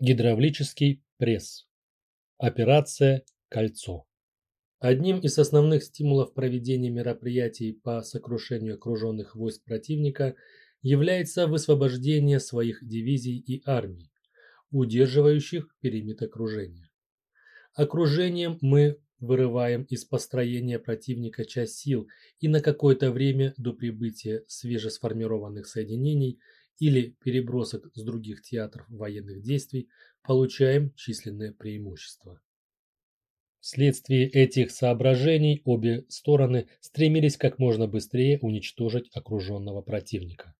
Гидравлический пресс. Операция «Кольцо». Одним из основных стимулов проведения мероприятий по сокрушению окруженных войск противника является высвобождение своих дивизий и армий, удерживающих периметр окружения. Окружением мы вырываем из построения противника часть сил и на какое-то время до прибытия свежесформированных соединений – или перебросок с других театров военных действий, получаем численное преимущество. Вследствие этих соображений обе стороны стремились как можно быстрее уничтожить окруженного противника,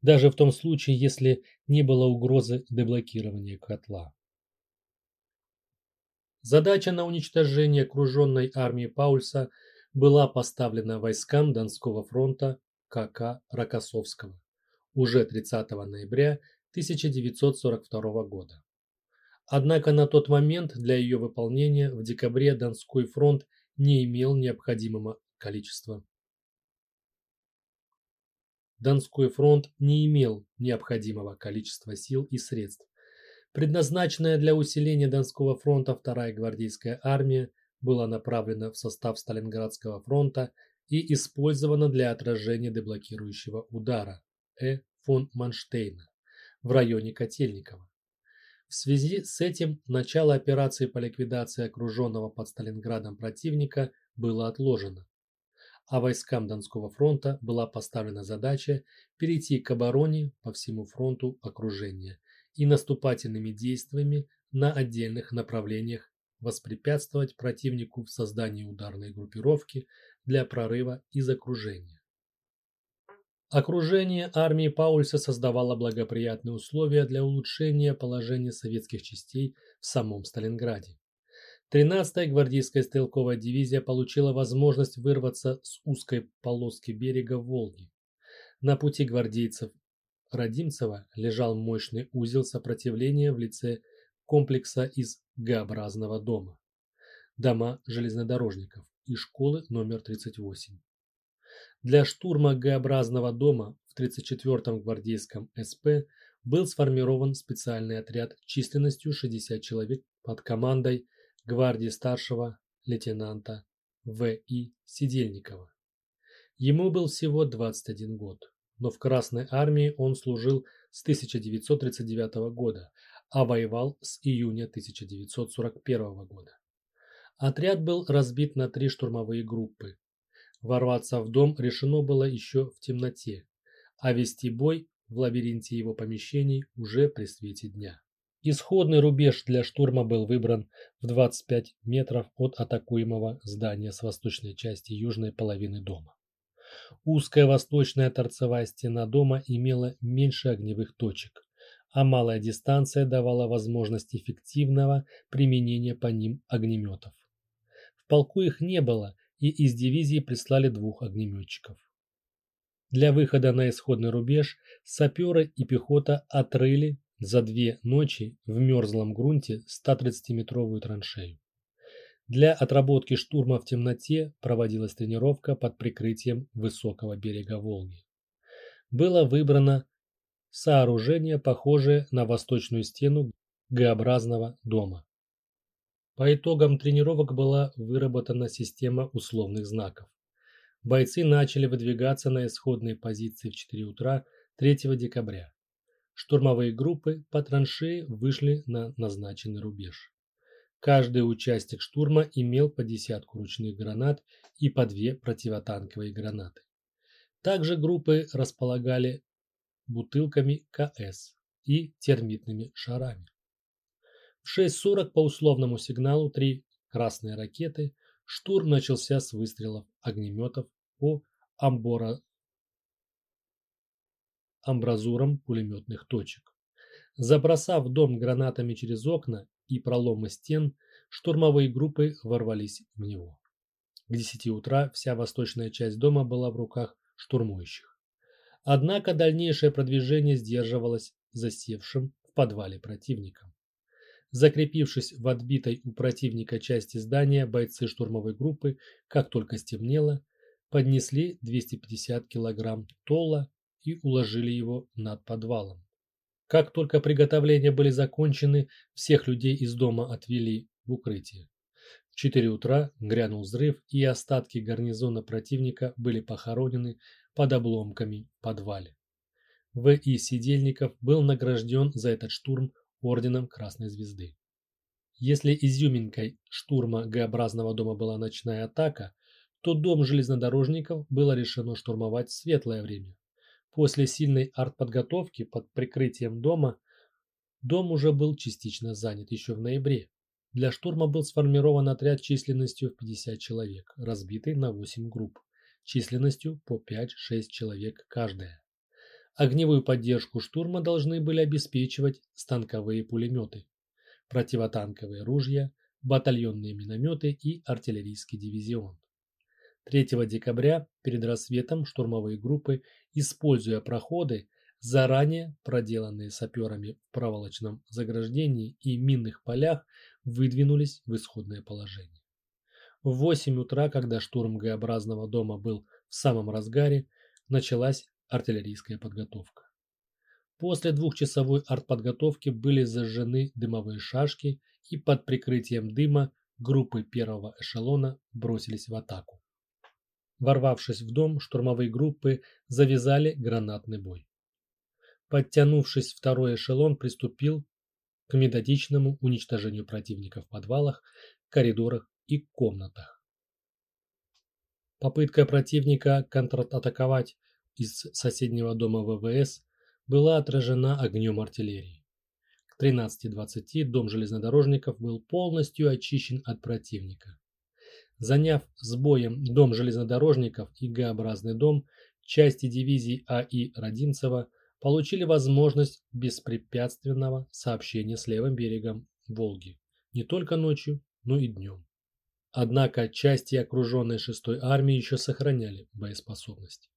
даже в том случае, если не было угрозы деблокирования котла. Задача на уничтожение окруженной армии Паульса была поставлена войскам Донского фронта КК Рокоссовского уже 30 ноября 1942 года. Однако на тот момент для ее выполнения в декабре Донской фронт не имел необходимого количества. Донской фронт не имел необходимого количества сил и средств. Предназначенная для усиления Донского фронта вторая гвардейская армия была направлена в состав Сталинградского фронта и использована для отражения деблокирующего удара Э. фон Манштейна в районе Котельникова. В связи с этим начало операции по ликвидации окруженного под Сталинградом противника было отложено, а войскам Донского фронта была поставлена задача перейти к обороне по всему фронту окружения и наступательными действиями на отдельных направлениях воспрепятствовать противнику в создании ударной группировки для прорыва из окружения. Окружение армии Паульса создавало благоприятные условия для улучшения положения советских частей в самом Сталинграде. 13-я гвардейская стрелковая дивизия получила возможность вырваться с узкой полоски берега Волги. На пути гвардейцев Родимцева лежал мощный узел сопротивления в лице комплекса из Г-образного дома, дома железнодорожников и школы номер 38. Для штурма Г-образного дома в 34-м гвардейском СП был сформирован специальный отряд численностью 60 человек под командой гвардии старшего лейтенанта В.И. Сидельникова. Ему был всего 21 год, но в Красной армии он служил с 1939 года, а воевал с июня 1941 года. Отряд был разбит на три штурмовые группы, Ворваться в дом решено было еще в темноте, а вести бой в лабиринте его помещений уже при свете дня. Исходный рубеж для штурма был выбран в 25 метров от атакуемого здания с восточной части южной половины дома. Узкая восточная торцевая стена дома имела меньше огневых точек, а малая дистанция давала возможность эффективного применения по ним огнеметов. В полку их не было, и из дивизии прислали двух огнеметчиков. Для выхода на исходный рубеж саперы и пехота отрыли за две ночи в мерзлом грунте 130-метровую траншею. Для отработки штурма в темноте проводилась тренировка под прикрытием высокого берега Волги. Было выбрано сооружение, похожее на восточную стену Г-образного дома. По итогам тренировок была выработана система условных знаков. Бойцы начали выдвигаться на исходные позиции в 4 утра 3 декабря. Штурмовые группы по траншеи вышли на назначенный рубеж. Каждый участник штурма имел по десятку ручных гранат и по две противотанковые гранаты. Также группы располагали бутылками КС и термитными шарами. В 6.40 по условному сигналу три красные ракеты. Штурм начался с выстрелов огнеметов по амбора... амбразурам пулеметных точек. Забросав дом гранатами через окна и проломы стен, штурмовые группы ворвались в него. К 10 утра вся восточная часть дома была в руках штурмующих. Однако дальнейшее продвижение сдерживалось засевшим в подвале противником. Закрепившись в отбитой у противника части здания, бойцы штурмовой группы, как только стемнело, поднесли 250 килограмм тола и уложили его над подвалом. Как только приготовления были закончены, всех людей из дома отвели в укрытие. В 4 утра грянул взрыв, и остатки гарнизона противника были похоронены под обломками в подвале. В.И. Сидельников был награжден за этот штурм орденом Красной Звезды. Если изюминкой штурма Г-образного дома была ночная атака, то дом железнодорожников было решено штурмовать в светлое время. После сильной артподготовки под прикрытием дома дом уже был частично занят еще в ноябре. Для штурма был сформирован отряд численностью в 50 человек, разбитый на 8 групп, численностью по 5-6 человек каждая. Огневую поддержку штурма должны были обеспечивать станковые пулеметы, противотанковые ружья, батальонные минометы и артиллерийский дивизион. 3 декабря перед рассветом штурмовые группы, используя проходы, заранее проделанные саперами в проволочном заграждении и минных полях, выдвинулись в исходное положение. В 8 утра, когда штурм Г-образного дома был в самом разгаре, началась артиллерийская подготовка. После двухчасовой артподготовки были зажжены дымовые шашки и под прикрытием дыма группы первого эшелона бросились в атаку. Ворвавшись в дом, штурмовые группы завязали гранатный бой. Подтянувшись, второй эшелон приступил к методичному уничтожению противника в подвалах, коридорах и комнатах. Попытка противника контратаковать из соседнего дома ВВС была отражена огнем артиллерии. К 13.20 дом железнодорожников был полностью очищен от противника. Заняв с боем дом железнодорожников и Г-образный дом, части дивизии А.И. Родимцева получили возможность беспрепятственного сообщения с левым берегом Волги не только ночью, но и днем. Однако части окруженной 6-й армии еще сохраняли боеспособность.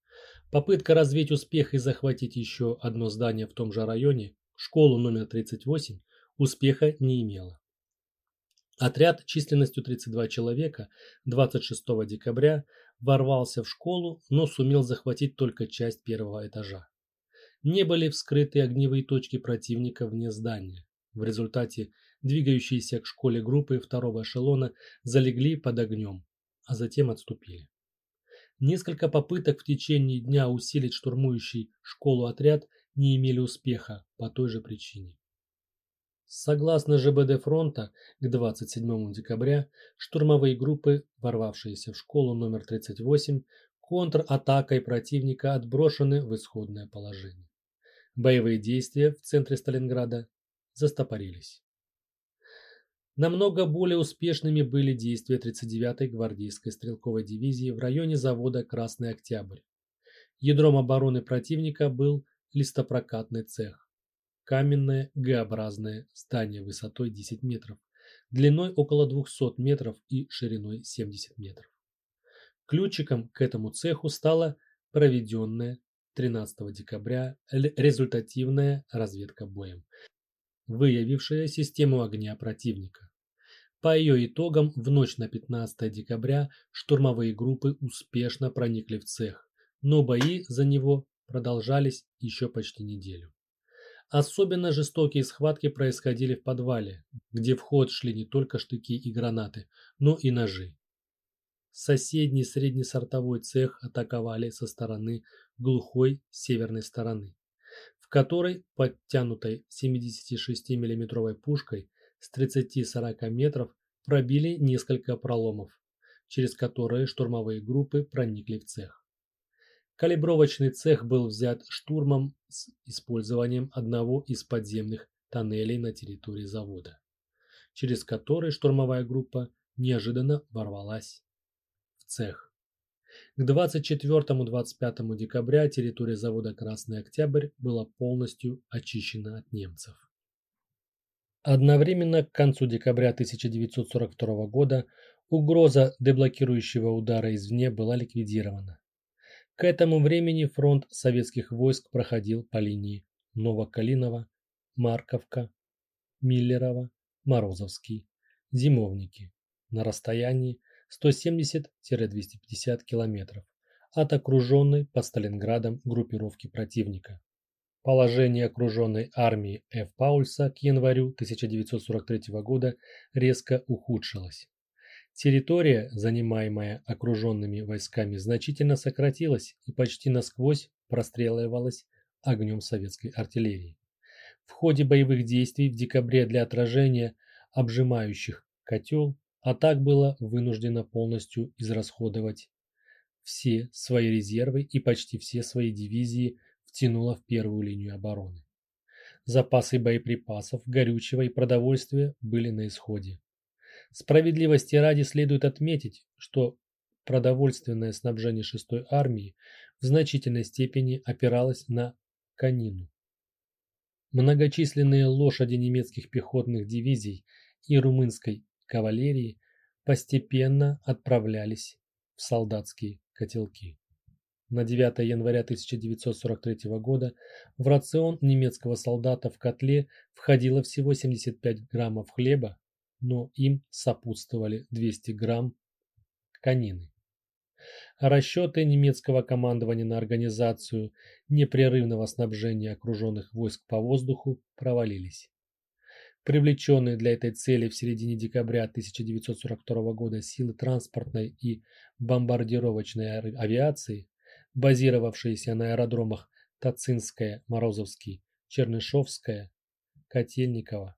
Попытка развить успех и захватить еще одно здание в том же районе, школу номер 38, успеха не имела. Отряд численностью 32 человека 26 декабря ворвался в школу, но сумел захватить только часть первого этажа. Не были вскрыты огневые точки противника вне здания. В результате двигающиеся к школе группы второго эшелона залегли под огнем, а затем отступили. Несколько попыток в течение дня усилить штурмующий школу отряд не имели успеха по той же причине. Согласно ЖБД фронта, к 27 декабря штурмовые группы, ворвавшиеся в школу номер 38, контратакой противника отброшены в исходное положение. Боевые действия в центре Сталинграда застопорились. Намного более успешными были действия 39-й гвардейской стрелковой дивизии в районе завода «Красный Октябрь». Ядром обороны противника был листопрокатный цех. Каменное Г-образное здание высотой 10 метров, длиной около 200 метров и шириной 70 метров. Ключиком к этому цеху стала проведенная 13 декабря результативная разведка боем, выявившая систему огня противника. По ее итогам в ночь на 15 декабря штурмовые группы успешно проникли в цех, но бои за него продолжались еще почти неделю. Особенно жестокие схватки происходили в подвале, где в ход шли не только штыки и гранаты, но и ножи. Соседний среднесортовой цех атаковали со стороны глухой северной стороны, в которой подтянутой 76 миллиметровой пушкой с 30-40 метров пробили несколько проломов, через которые штурмовые группы проникли в цех. Калибровочный цех был взят штурмом с использованием одного из подземных тоннелей на территории завода, через который штурмовая группа неожиданно ворвалась в цех. К 24-25 декабря территория завода «Красный Октябрь» была полностью очищена от немцев. Одновременно к концу декабря 1942 года угроза деблокирующего удара извне была ликвидирована. К этому времени фронт советских войск проходил по линии Новокалиново, Марковка, Миллерово, Морозовский, Зимовники на расстоянии 170-250 километров от окруженной под Сталинградом группировки противника. Положение окруженной армии Ф. Паульса к январю 1943 года резко ухудшилось. Территория, занимаемая окруженными войсками, значительно сократилась и почти насквозь простреливалась огнем советской артиллерии. В ходе боевых действий в декабре для отражения обжимающих котел атак было вынуждено полностью израсходовать все свои резервы и почти все свои дивизии втянуло в первую линию обороны. Запасы боеприпасов, горючего и продовольствия были на исходе. Справедливости ради следует отметить, что продовольственное снабжение 6-й армии в значительной степени опиралось на конину. Многочисленные лошади немецких пехотных дивизий и румынской кавалерии постепенно отправлялись в солдатские котелки. На 9 января 1943 года в рацион немецкого солдата в котле входило всего 75 граммов хлеба, но им сопутствовали 200 грамм конины. Расчеты немецкого командования на организацию непрерывного снабжения окруженных войск по воздуху провалились. Привлеченные для этой цели в середине декабря 1942 года силы транспортной и бомбардировочной авиации, базировавшиеся на аэродромах Тацинская, Морозовский, Чернышовская, Котельниково,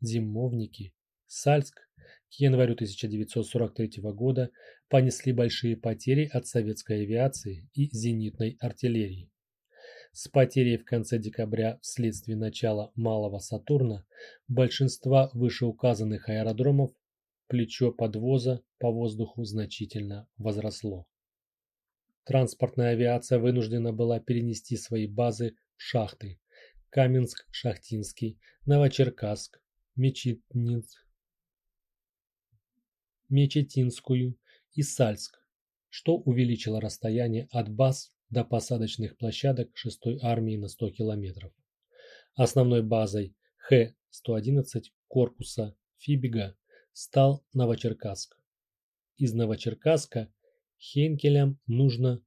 Зимовники, Сальск, к январю 1943 года понесли большие потери от советской авиации и зенитной артиллерии. С потерей в конце декабря вследствие начала Малого Сатурна большинства вышеуказанных аэродромов плечо подвоза по воздуху значительно возросло. Транспортная авиация вынуждена была перенести свои базы в шахты Каменск-Шахтинский, Новочеркасск, Мечетниц, Мечетинскую и Сальск, что увеличило расстояние от баз до посадочных площадок 6-й армии на 100 километров. Основной базой Х-111 корпуса Фибига стал Новочеркасск. Из Новочеркасска Хенкелям нужно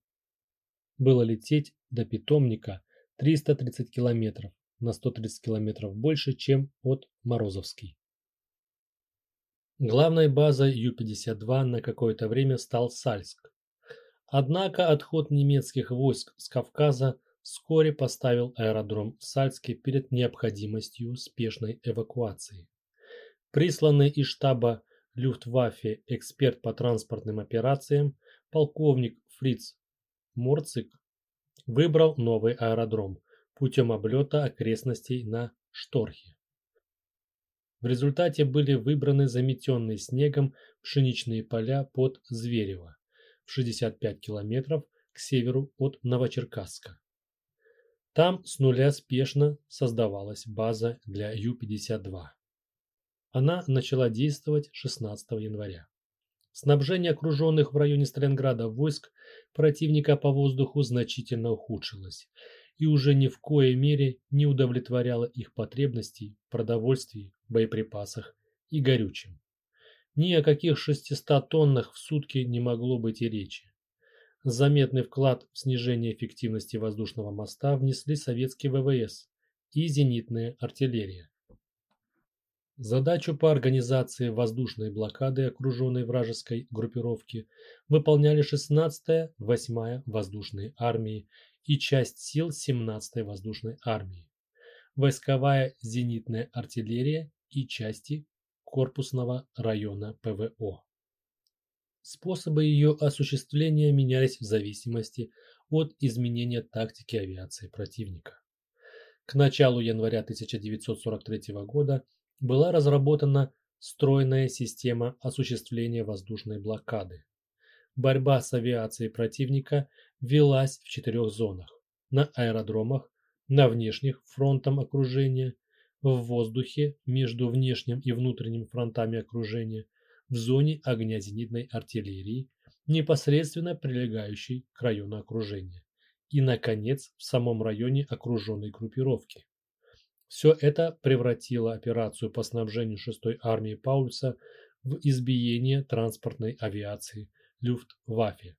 было лететь до питомника 330 километров, на 130 километров больше, чем от Морозовский. Главной базой Ю-52 на какое-то время стал Сальск. Однако отход немецких войск с Кавказа вскоре поставил аэродром в Сальске перед необходимостью спешной эвакуации. Присланный из штаба Люфтваффе эксперт по транспортным операциям полковник Фриц Морцик выбрал новый аэродром путем облета окрестностей на Шторхе. В результате были выбраны заметенные снегом пшеничные поля под Зверево в 65 километров к северу от Новочеркасска. Там с нуля спешно создавалась база для Ю-52. Она начала действовать 16 января. Снабжение окруженных в районе Сталинграда войск противника по воздуху значительно ухудшилось, и уже ни в коей мере не удовлетворяла их потребностей в продовольствии, боеприпасах и горючем. Ни о каких 600 тоннах в сутки не могло быть и речи. Заметный вклад в снижение эффективности воздушного моста внесли советские ВВС и зенитная артиллерия. Задачу по организации воздушной блокады окруженной вражеской группировки выполняли 16-я, 8-я воздушные армии и часть сил 17-й воздушной армии, войсковая зенитная артиллерия и части корпусного района ПВО. Способы ее осуществления менялись в зависимости от изменения тактики авиации противника. К началу января 1943 года была разработана стройная система осуществления воздушной блокады. Борьба с авиацией противника велась в четырех зонах. На аэродромах, на внешних фронтом окружения, в воздухе между внешним и внутренним фронтами окружения, в зоне огня зенитной артиллерии, непосредственно прилегающей к району окружения, и, наконец, в самом районе окруженной группировки. Все это превратило операцию по снабжению 6-й армии Паульса в избиение транспортной авиации Люфтваффе.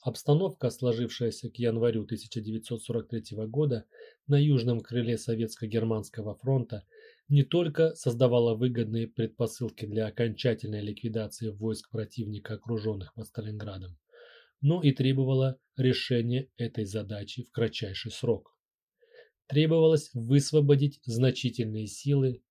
Обстановка, сложившаяся к январю 1943 года на южном крыле Советско-Германского фронта, не только создавала выгодные предпосылки для окончательной ликвидации войск противника, окруженных под Сталинградом, но и требовала решения этой задачи в кратчайший срок. Требовалось высвободить значительные силы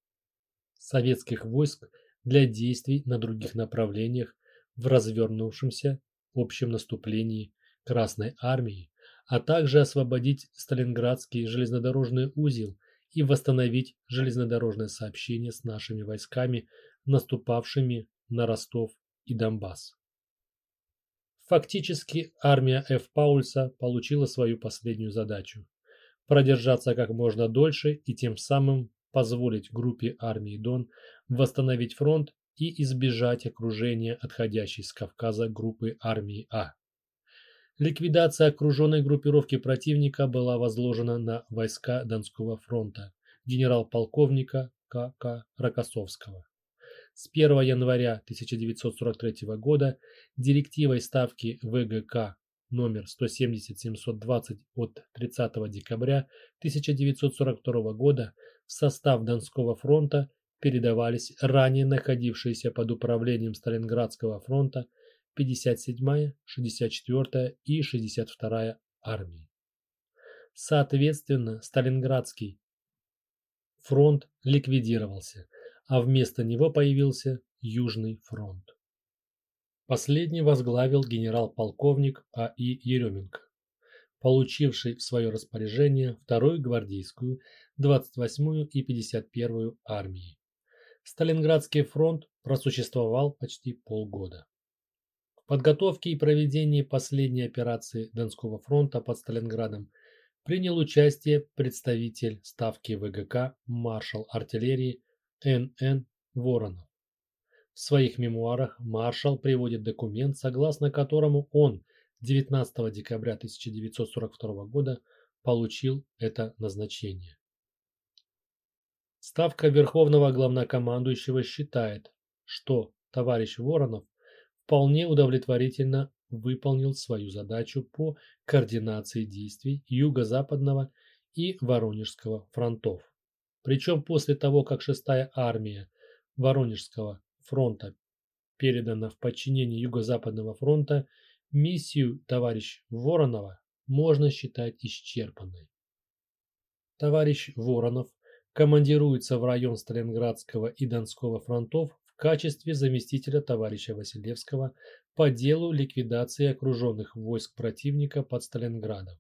советских войск для действий на других направлениях в развернувшемся общем наступлении Красной Армии, а также освободить Сталинградский железнодорожный узел и восстановить железнодорожное сообщение с нашими войсками, наступавшими на Ростов и Донбасс. Фактически армия Ф. Паульса получила свою последнюю задачу – продержаться как можно дольше и тем самым позволить группе армии Дон восстановить фронт и избежать окружения отходящей с Кавказа группы армии А. Ликвидация окруженной группировки противника была возложена на войска Донского фронта генерал-полковника К.К. Рокоссовского. С 1 января 1943 года директивой Ставки ВГК номер 170-720 от 30 декабря 1942 года в состав Донского фронта передавались ранее находившиеся под управлением Сталинградского фронта 57-я, 64-я и 62-я армии. Соответственно, Сталинградский фронт ликвидировался, а вместо него появился Южный фронт. Последний возглавил генерал-полковник А.И. Еременко, получивший в свое распоряжение вторую гвардейскую, 28-ю и 51-ю армии. Сталинградский фронт просуществовал почти полгода. В подготовке и проведении последней операции Донского фронта под Сталинградом принял участие представитель Ставки ВГК маршал артиллерии Н.Н. Воронов. В своих мемуарах маршал приводит документ, согласно которому он 19 декабря 1942 года получил это назначение. Ставка Верховного Главнокомандующего считает, что товарищ Воронов вполне удовлетворительно выполнил свою задачу по координации действий Юго-Западного и Воронежского фронтов. Причем после того, как 6-я армия Воронежского фронта передана в подчинение Юго-Западного фронта, миссию товарищ Воронова можно считать исчерпанной. Товарищ Воронов командируется в район Сталинградского и Донского фронтов в качестве заместителя товарища Василевского по делу ликвидации окруженных войск противника под Сталинградом.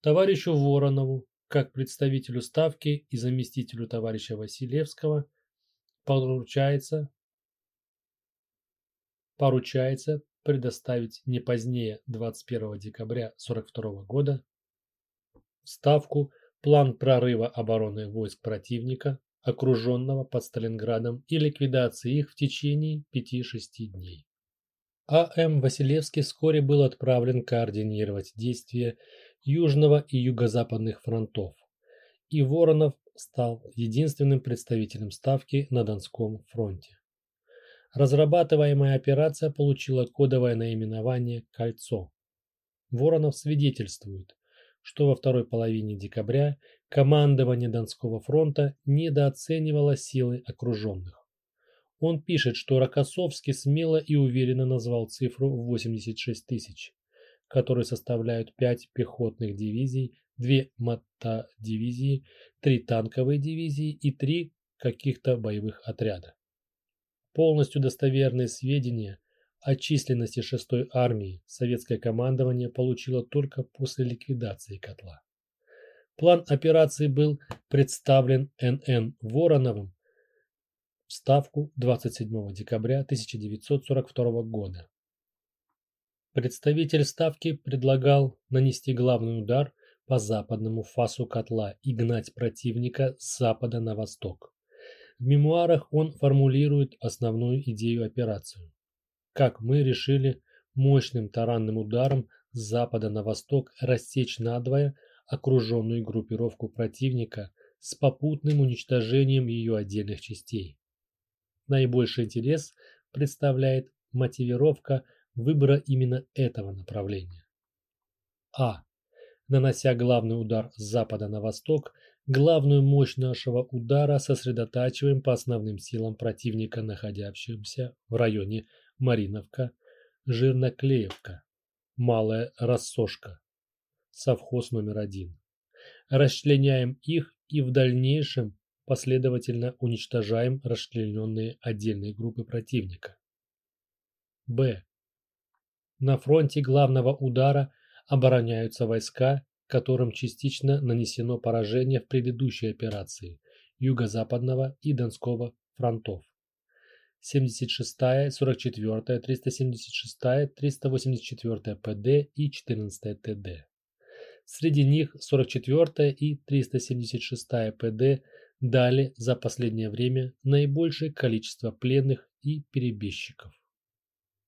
Товарищу Воронову, как представителю Ставки и заместителю товарища Василевского, поручается, поручается предоставить не позднее 21 декабря 1942 года Ставку план прорыва обороны войск противника, окруженного под Сталинградом, и ликвидации их в течение 5-6 дней. А.М. Василевский вскоре был отправлен координировать действия Южного и Юго-Западных фронтов, и Воронов стал единственным представителем Ставки на Донском фронте. Разрабатываемая операция получила кодовое наименование «Кольцо». Воронов свидетельствует, что во второй половине декабря командование Донского фронта недооценивало силы окруженных. Он пишет, что Рокоссовский смело и уверенно назвал цифру 86 тысяч, которые составляют 5 пехотных дивизий, 2 мотодивизии, 3 танковые дивизии и 3 каких-то боевых отряда. Полностью достоверные сведения о численности 6-й армии советское командование получило только после ликвидации котла. План операции был представлен Н.Н. Вороновым в Ставку 27 декабря 1942 года. Представитель Ставки предлагал нанести главный удар по западному фасу котла и гнать противника с запада на восток. В мемуарах он формулирует основную идею операции как мы решили мощным таранным ударом с запада на восток рассечь надвое окруженную группировку противника с попутным уничтожением ее отдельных частей. Наибольший интерес представляет мотивировка выбора именно этого направления. А. Нанося главный удар с запада на восток, главную мощь нашего удара сосредотачиваем по основным силам противника, находящимся в районе Мариновка, Жирноклеевка, Малая Рассошка, совхоз номер один. Расчленяем их и в дальнейшем последовательно уничтожаем расчлененные отдельные группы противника. Б. На фронте главного удара обороняются войска, которым частично нанесено поражение в предыдущей операции Юго-Западного и Донского фронтов. 76-я, 44-я, 376-я, 384-я ПД и 14-я ТД. Среди них 44-я и 376-я ПД дали за последнее время наибольшее количество пленных и перебежчиков.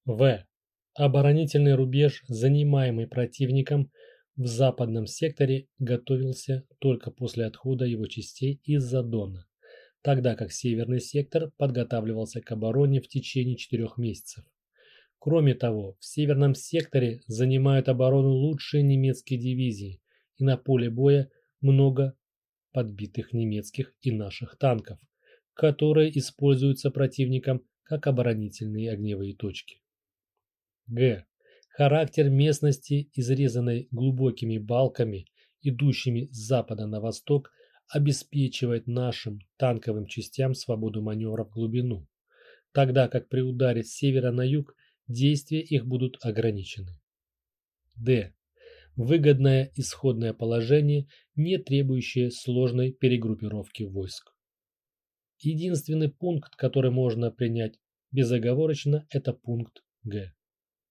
В. Оборонительный рубеж, занимаемый противником в западном секторе, готовился только после отхода его частей из-за Дона, тогда как северный сектор подготавливался к обороне в течение четырех месяцев. Кроме того, в северном секторе занимают оборону лучшие немецкие дивизии, и на поле боя много подбитых немецких и наших танков, которые используются противником как оборонительные огневые точки. Г. Характер местности, изрезанной глубокими балками, идущими с запада на восток, обеспечивает нашим танковым частям свободу маневра в глубину, тогда как при ударе с севера на юг действия их будут ограничены. Д. Выгодное исходное положение, не требующее сложной перегруппировки войск. Единственный пункт, который можно принять безоговорочно, это пункт Г.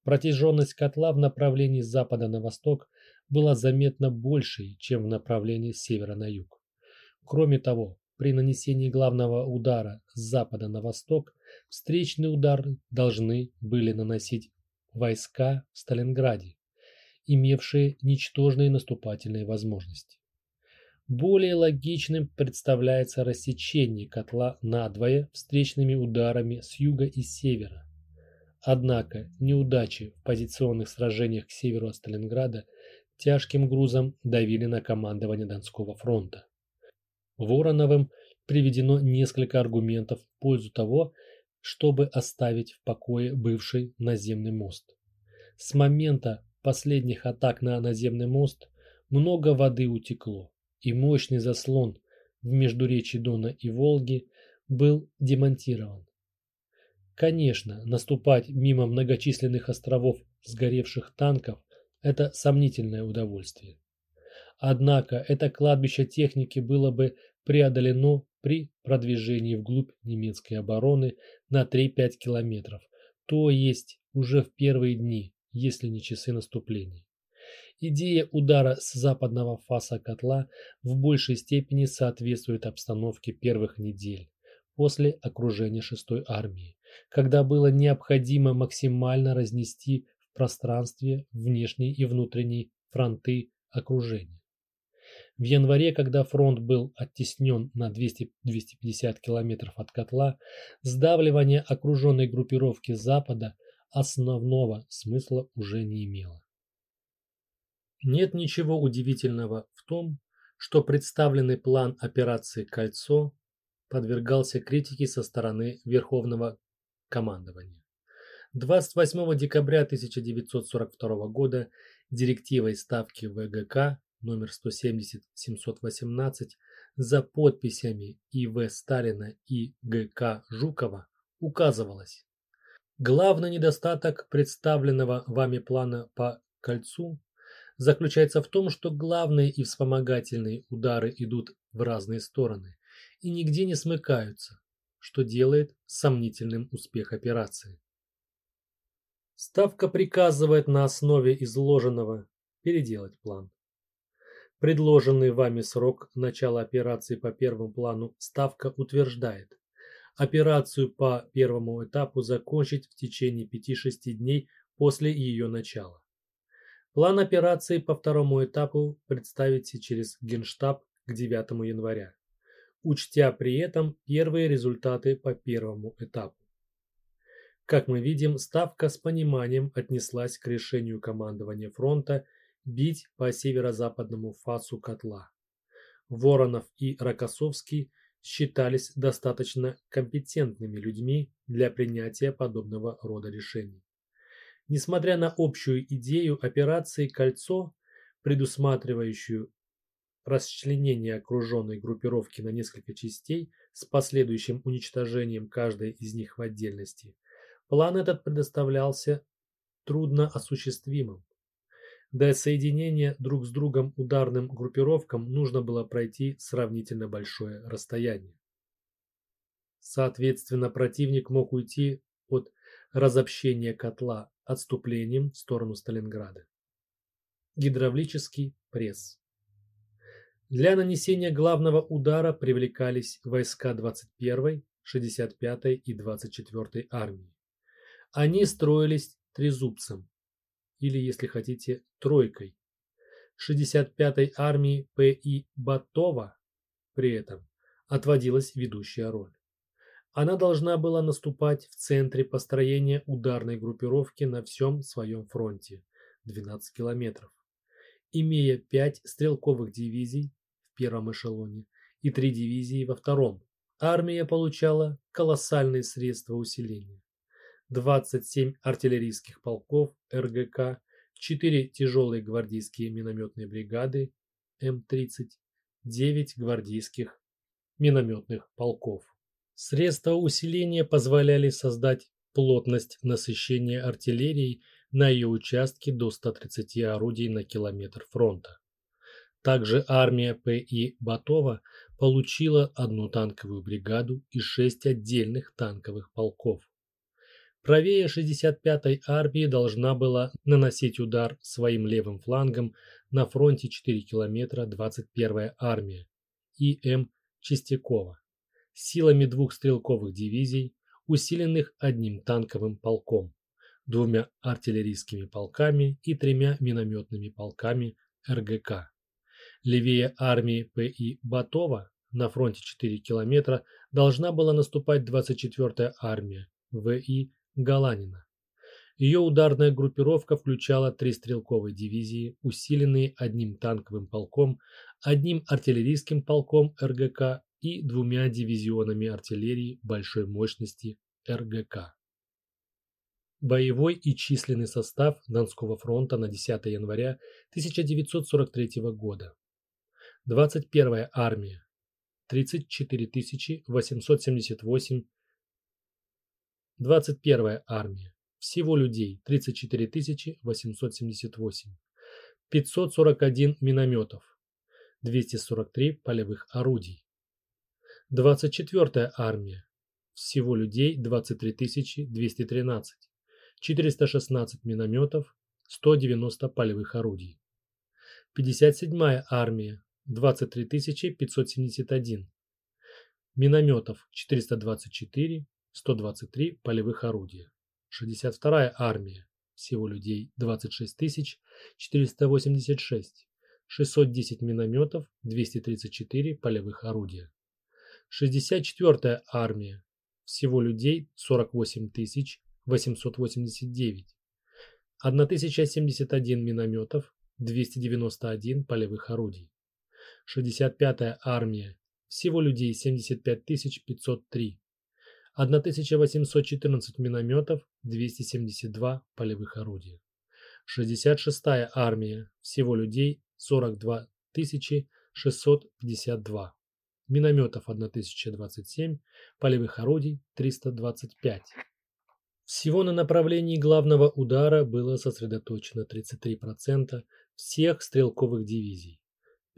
Протяженность котла в направлении с запада на восток была заметно большей, чем в направлении с севера на юг. Кроме того, при нанесении главного удара с запада на восток встречный удар должны были наносить войска в Сталинграде, имевшие ничтожные наступательные возможности. Более логичным представляется рассечение котла надвое встречными ударами с юга и севера. Однако неудачи в позиционных сражениях к северу от Сталинграда тяжким грузом давили на командование Донского фронта. Вороновым приведено несколько аргументов в пользу того, чтобы оставить в покое бывший наземный мост. С момента последних атак на наземный мост много воды утекло, и мощный заслон в междуречии Дона и Волги был демонтирован. Конечно, наступать мимо многочисленных островов сгоревших танков – это сомнительное удовольствие. Однако это кладбище техники было бы преодолено при продвижении вглубь немецкой обороны на 3-5 километров, то есть уже в первые дни, если не часы наступления. Идея удара с западного фаса котла в большей степени соответствует обстановке первых недель после окружения 6-й армии, когда было необходимо максимально разнести в пространстве внешние и внутренние фронты окружения. В январе, когда фронт был оттеснен на 200-250 километров от котла, сдавливание окруженной группировки Запада основного смысла уже не имело. Нет ничего удивительного в том, что представленный план операции «Кольцо» подвергался критике со стороны Верховного командования. 28 декабря 1942 года директивой Ставки ВГК номер 170-718 за подписями И.В. Сталина и Г.К. Жукова указывалось. Главный недостаток представленного вами плана по кольцу заключается в том, что главные и вспомогательные удары идут в разные стороны и нигде не смыкаются, что делает сомнительным успех операции. Ставка приказывает на основе изложенного переделать план. Предложенный вами срок начала операции по первому плану Ставка утверждает. Операцию по первому этапу закончить в течение 5-6 дней после ее начала. План операции по второму этапу представите через Генштаб к 9 января, учтя при этом первые результаты по первому этапу. Как мы видим, Ставка с пониманием отнеслась к решению командования фронта бить по северо-западному фасу котла. Воронов и Рокоссовский считались достаточно компетентными людьми для принятия подобного рода решений. Несмотря на общую идею операции «Кольцо», предусматривающую расчленение окруженной группировки на несколько частей с последующим уничтожением каждой из них в отдельности, план этот предоставлялся трудно осуществимым. До соединения друг с другом ударным группировкам нужно было пройти сравнительно большое расстояние. Соответственно, противник мог уйти от разобщения котла отступлением в сторону Сталинграда. Гидравлический пресс. Для нанесения главного удара привлекались войска 21-й, 65-й и 24-й армии. Они строились трезубцем, или, если хотите, тройкой. 65-й армии П.И. Батова при этом отводилась ведущая роль. Она должна была наступать в центре построения ударной группировки на всем своем фронте – 12 километров, имея 5 стрелковых дивизий первом эшелоне и 3 дивизии во втором. Армия получала колоссальные средства усиления. 27 артиллерийских полков РГК, 4 тяжелые гвардейские минометные бригады М-30, 9 гвардейских минометных полков. Средства усиления позволяли создать плотность насыщения артиллерией на ее участке до 130 орудий на километр фронта. Также армия П.И. Батова получила одну танковую бригаду и шесть отдельных танковых полков. Правее 65-й армии должна была наносить удар своим левым флангом на фронте 4 километра 21-я армия И.М. Чистякова силами двух стрелковых дивизий, усиленных одним танковым полком, двумя артиллерийскими полками и тремя минометными полками РГК. Левее армии П.И. Батова на фронте 4 километра должна была наступать 24-я армия В.И. Галанина. Ее ударная группировка включала три стрелковые дивизии, усиленные одним танковым полком, одним артиллерийским полком РГК и двумя дивизионами артиллерии большой мощности РГК. Боевой и численный состав Донского фронта на 10 января 1943 года. 21-я армия 34 878 21-я армия. Всего людей 34 878. 541 минометов. 243 полевых орудий. 24-я армия. Всего людей 23 213. 416 минометов, 190 полевых орудий. 57-я армия. 23 571. Минометов 424, 123 полевых орудия. 62-я армия. Всего людей 26 486. 610 минометов, 234 полевых орудия. 64-я армия. Всего людей 48 889. 1071 минометов, 291 полевых орудий. 65-я армия. Всего людей 75 503. 1814 минометов, 272 полевых орудия. 66-я армия. Всего людей 42 652 минометов 1027, полевых орудий 325. Всего на направлении главного удара было сосредоточено 33% всех стрелковых дивизий,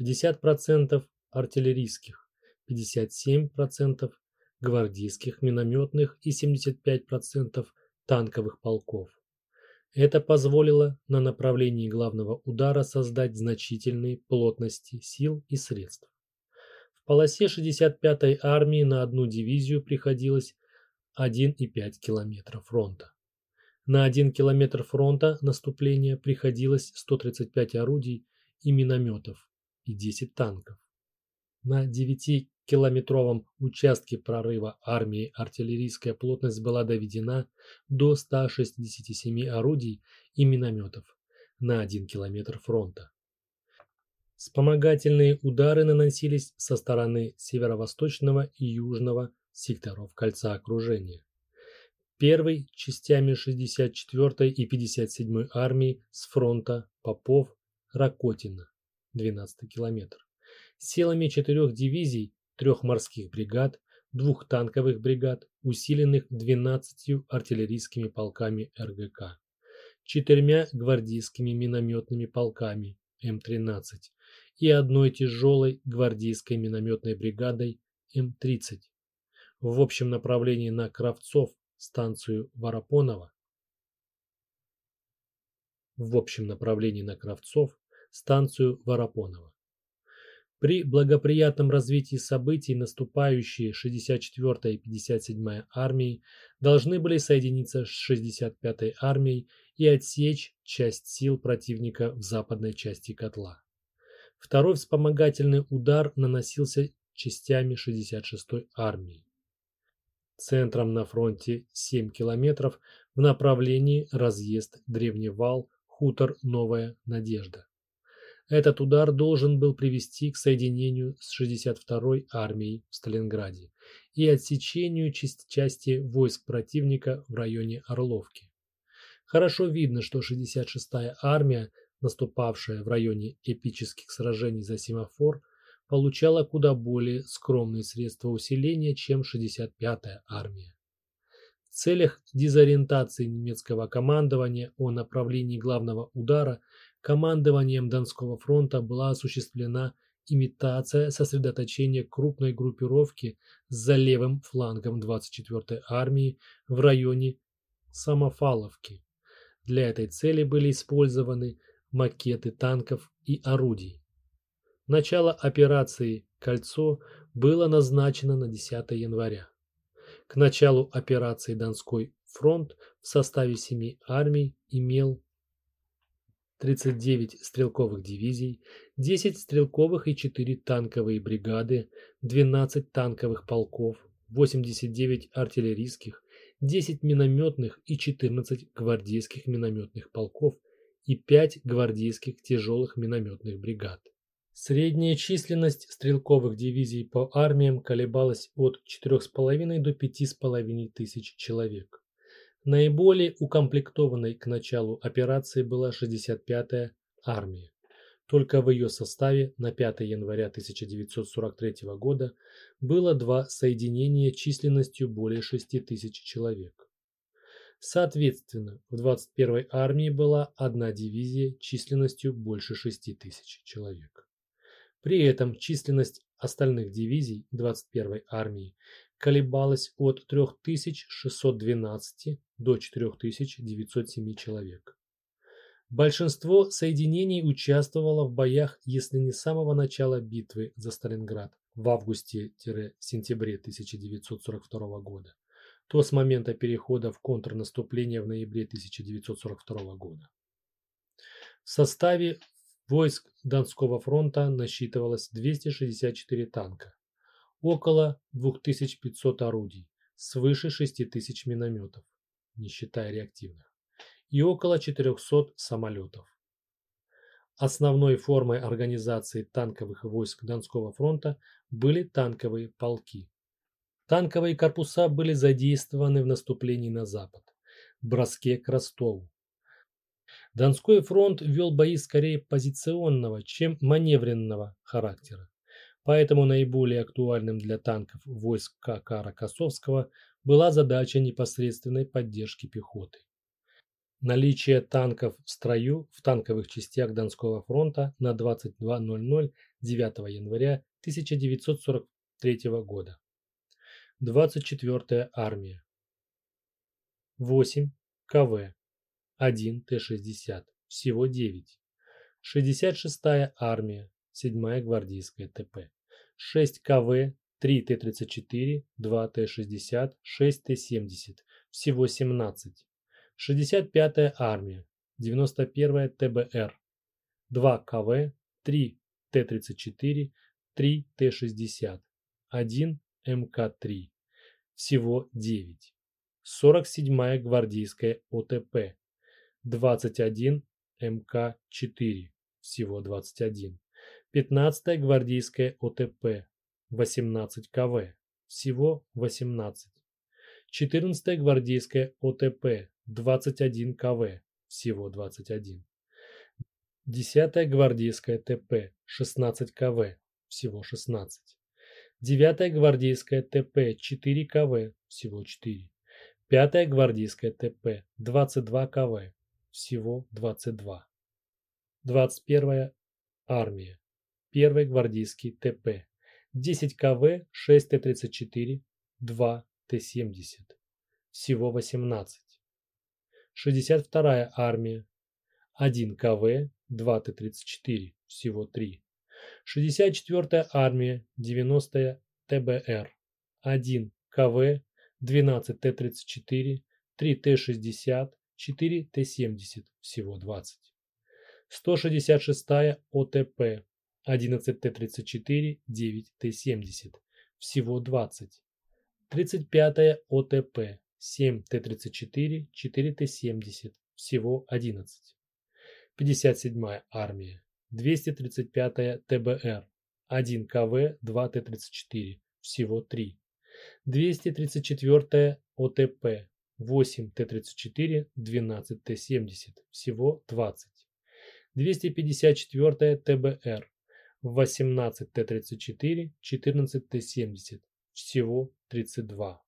50% артиллерийских, 57% гвардейских минометных и 75% танковых полков. Это позволило на направлении главного удара создать значительные плотности сил и средств. В полосе 65-й армии на одну дивизию приходилось 1,5 километра фронта. На 1 километр фронта наступления приходилось 135 орудий и минометов и 10 танков. На 9 километровом участке прорыва армии артиллерийская плотность была доведена до 167 орудий и минометов на 1 километр фронта. Вспомогательные удары наносились со стороны северо-восточного и южного секторов кольца окружения. Первый частями 64-й и 57-й армии с фронта Попов-Ракотина, 12 километр. Силами четырех дивизий, трех морских бригад, двух танковых бригад, усиленных 12 артиллерийскими полками РГК, четырьмя гвардейскими минометными полками М-13 и одной тяжелой гвардейской минометной бригадой М-30 в общем направлении на Кравцов, станцию Воропонова, в общем направлении на Кравцов, станцию Воропонова. При благоприятном развитии событий наступающие 64-я и 57-я армии должны были соединиться с 65-й армией и отсечь часть сил противника в западной части котла. Второй вспомогательный удар наносился частями 66-й армии. Центром на фронте 7 километров в направлении разъезд Древний Вал, хутор Новая Надежда. Этот удар должен был привести к соединению с 62-й армией в Сталинграде и отсечению части войск противника в районе Орловки. Хорошо видно, что 66-я армия наступавшая в районе эпических сражений за семафор, получала куда более скромные средства усиления, чем 65-я армия. В целях дезориентации немецкого командования о направлении главного удара командованием Донского фронта была осуществлена имитация сосредоточения крупной группировки за левым флангом 24-й армии в районе Самофаловки. Для этой цели были использованы макеты танков и орудий. Начало операции «Кольцо» было назначено на 10 января. К началу операции «Донской фронт» в составе семи армий имел 39 стрелковых дивизий, 10 стрелковых и 4 танковые бригады, 12 танковых полков, 89 артиллерийских, 10 минометных и 14 гвардейских минометных полков и 5 гвардейских тяжелых минометных бригад. Средняя численность стрелковых дивизий по армиям колебалась от 4,5 до 5,5 тысяч человек. Наиболее укомплектованной к началу операции была 65-я армия. Только в ее составе на 5 января 1943 года было два соединения численностью более 6 тысяч человек. Соответственно, в 21-й армии была одна дивизия численностью больше 6 тысяч человек. При этом численность остальных дивизий 21-й армии колебалась от 3612 до 4907 человек. Большинство соединений участвовало в боях, если не с самого начала битвы за Сталинград в августе-сентябре 1942 года, то с момента перехода в контрнаступление в ноябре 1942 года. В составе войск Донского фронта насчитывалось 264 танка, около 2500 орудий, свыше 6000 минометов, не считая реактивных, и около 400 самолетов. Основной формой организации танковых войск Донского фронта были танковые полки. Танковые корпуса были задействованы в наступлении на запад, броске к Ростову. Донской фронт вел бои скорее позиционного, чем маневренного характера. Поэтому наиболее актуальным для танков войск КК Рокоссовского была задача непосредственной поддержки пехоты. Наличие танков в строю в танковых частях Донского фронта на 22.00 9 января 1943 года. 24-я армия. 8 КВ. 1 Т-60. Всего 9. 66-я армия. 7-я гвардейская ТП. 6 КВ. 3 Т-34. 2 Т-60. 6 Т-70. Всего 17. 65-я армия. 91-я ТБР. 2 КВ. 3 Т-34. 3 Т-60. 1 МК-3, всего 9. 47-я гвардейская ОТП, 21 МК-4, всего 21. 15-я гвардейская ОТП, 18 КВ, всего 18. 14-я гвардейская ОТП, 21 КВ, всего 21. 10-я гвардейская ТП, 16 КВ, всего 16. 9-я гвардейская ТП, 4 КВ, всего 4. 5-я гвардейская ТП, 22 КВ, всего 22. 21-я армия, 1 гвардейский ТП, 10 КВ, 6 Т-34, 2 Т-70, всего 18. 62-я армия, 1 КВ, 2 Т-34, всего 3. 64-я армия, 90-я ТБР, 1 КВ, 12 Т-34, 3 Т-60, 4 Т-70, всего 20. 166-я ОТП, 11 Т-34, 9 Т-70, всего 20. 35-я ОТП, 7 Т-34, 4 Т-70, всего 11. 57-я армия, 235-я ТБР, 1 КВ, 2 Т-34, всего 3. 234-я ОТП, 8 Т-34, 12 Т-70, всего 20. 254-я ТБР, 18 Т-34, 14 Т-70, всего 32.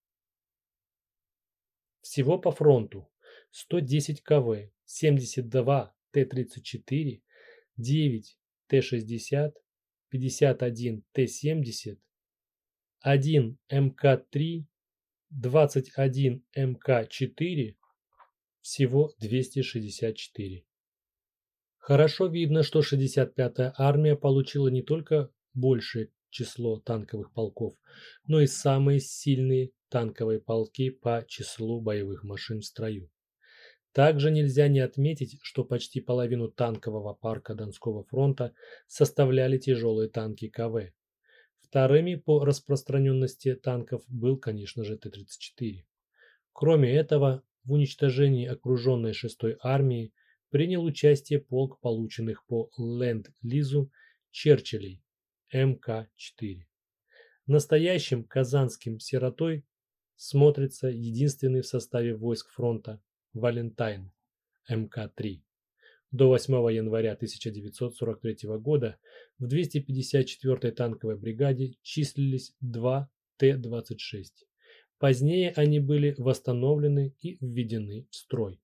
Всего по фронту 110 КВ, 72 Т-34, 9 Т-60, 51 Т-70, 1 МК-3, 21 МК-4, всего 264. Хорошо видно, что 65-я армия получила не только большее число танковых полков, но и самые сильные танковые полки по числу боевых машин в строю. Также нельзя не отметить, что почти половину танкового парка Донского фронта составляли тяжелые танки КВ. Вторыми по распространенности танков был, конечно же, Т-34. Кроме этого, в уничтожении окруженной 6-й армии принял участие полк полученных по ленд-лизу Черчиллей МК-4. Настоящим казанским сиротой смотрится единственный в составе войск фронта Валентайн МК-3. До 8 января 1943 года в 254-й танковой бригаде числились два Т-26. Позднее они были восстановлены и введены в строй.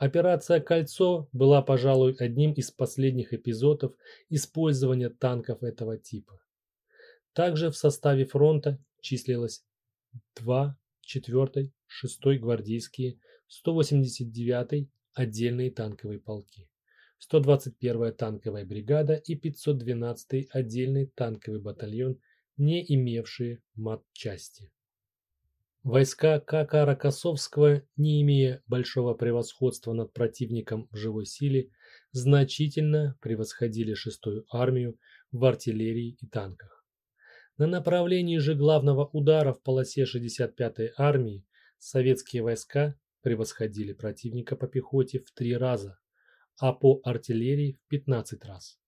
Операция «Кольцо» была, пожалуй, одним из последних эпизодов использования танков этого типа. Также в составе фронта числилось 2 4 6 гвардейские, 189 отдельные танковые полки, 121-я танковая бригада и 512-й отдельный танковый батальон, не имевшие матчасти. Войска Кака Рокоссовского, не имея большого превосходства над противником в живой силе, значительно превосходили шестую армию в артиллерии и танках. На направлении же главного удара в полосе 65-й армии советские войска превосходили противника по пехоте в три раза, а по артиллерии в 15 раз.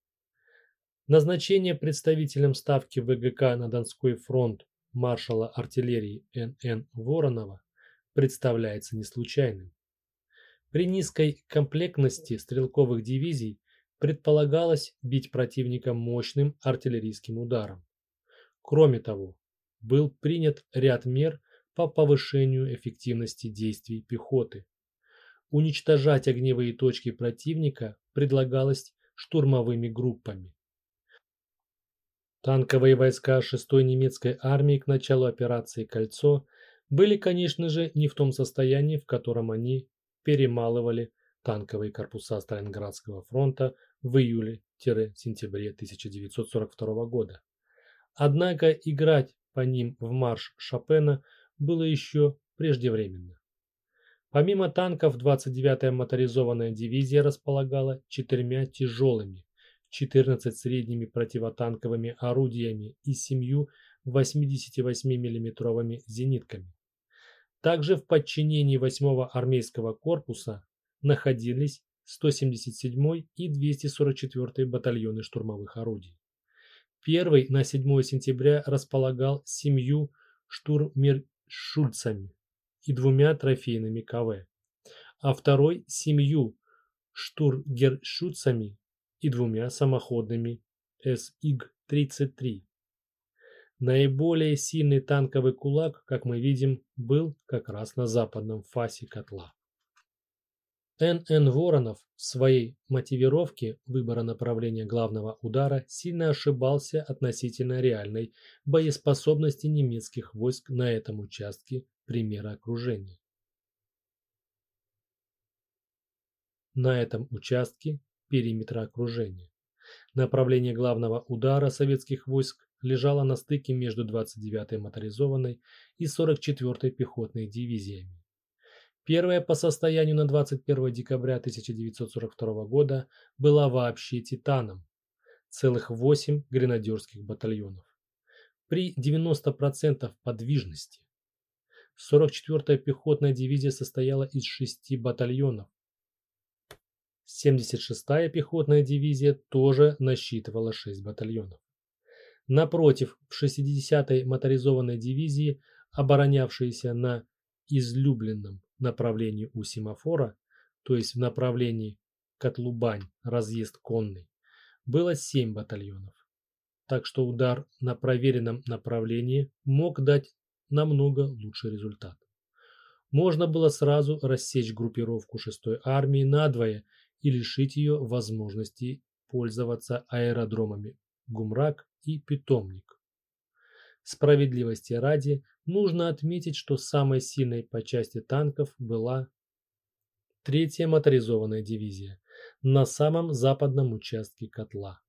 Назначение представителем ставки ВГК на Донской фронт маршала артиллерии Н.Н. Воронова представляется не случайным. При низкой комплектности стрелковых дивизий предполагалось бить противника мощным артиллерийским ударом. Кроме того, был принят ряд мер по повышению эффективности действий пехоты. Уничтожать огневые точки противника предлагалось штурмовыми группами. Танковые войска 6-й немецкой армии к началу операции «Кольцо» были, конечно же, не в том состоянии, в котором они танковые корпуса Сталинградского фронта в июле-сентябре 1942 года. Однако играть по ним в марш Шопена было еще преждевременно. Помимо танков, 29-я моторизованная дивизия располагала четырьмя тяжелыми 14 средними противотанковыми орудиями и 7 88 миллиметровыми зенитками. Также в подчинении 8-го армейского корпуса находились 177 и 244 батальоны штурмовых орудий. Первый на 7 сентября располагал семью штурмершульцами и двумя трофейными КВ, а второй – семью штургершутцами и двумя самоходными СИГ-33. Наиболее сильный танковый кулак, как мы видим, был как раз на западном фасе котла. Н.Н. Воронов в своей мотивировке выбора направления главного удара сильно ошибался относительно реальной боеспособности немецких войск на этом участке примера окружения. На этом участке периметра окружения. Направление главного удара советских войск лежало на стыке между 29-й моторизованной и 44-й пехотной дивизиями. Первая по состоянию на 21 декабря 1942 года была вообще «Титаном» – целых 8 гренадерских батальонов. При 90% подвижности. 44-я пехотная дивизия состояла из 6 батальонов. 76-я пехотная дивизия тоже насчитывала 6 батальонов. Напротив, в 60-й моторизованной дивизии, оборонявшейся на излюбленном направлении у семафора, то есть в направлении Котлубань, разъезд конный, было 7 батальонов. Так что удар на проверенном направлении мог дать намного лучший результат. Можно было сразу рассечь группировку 6-й армии надвое и лишить ее возможности пользоваться аэродромами Гумрак и Питомник. Справедливости ради, нужно отметить, что самой сильной по части танков была третья моторизованная дивизия на самом западном участке котла.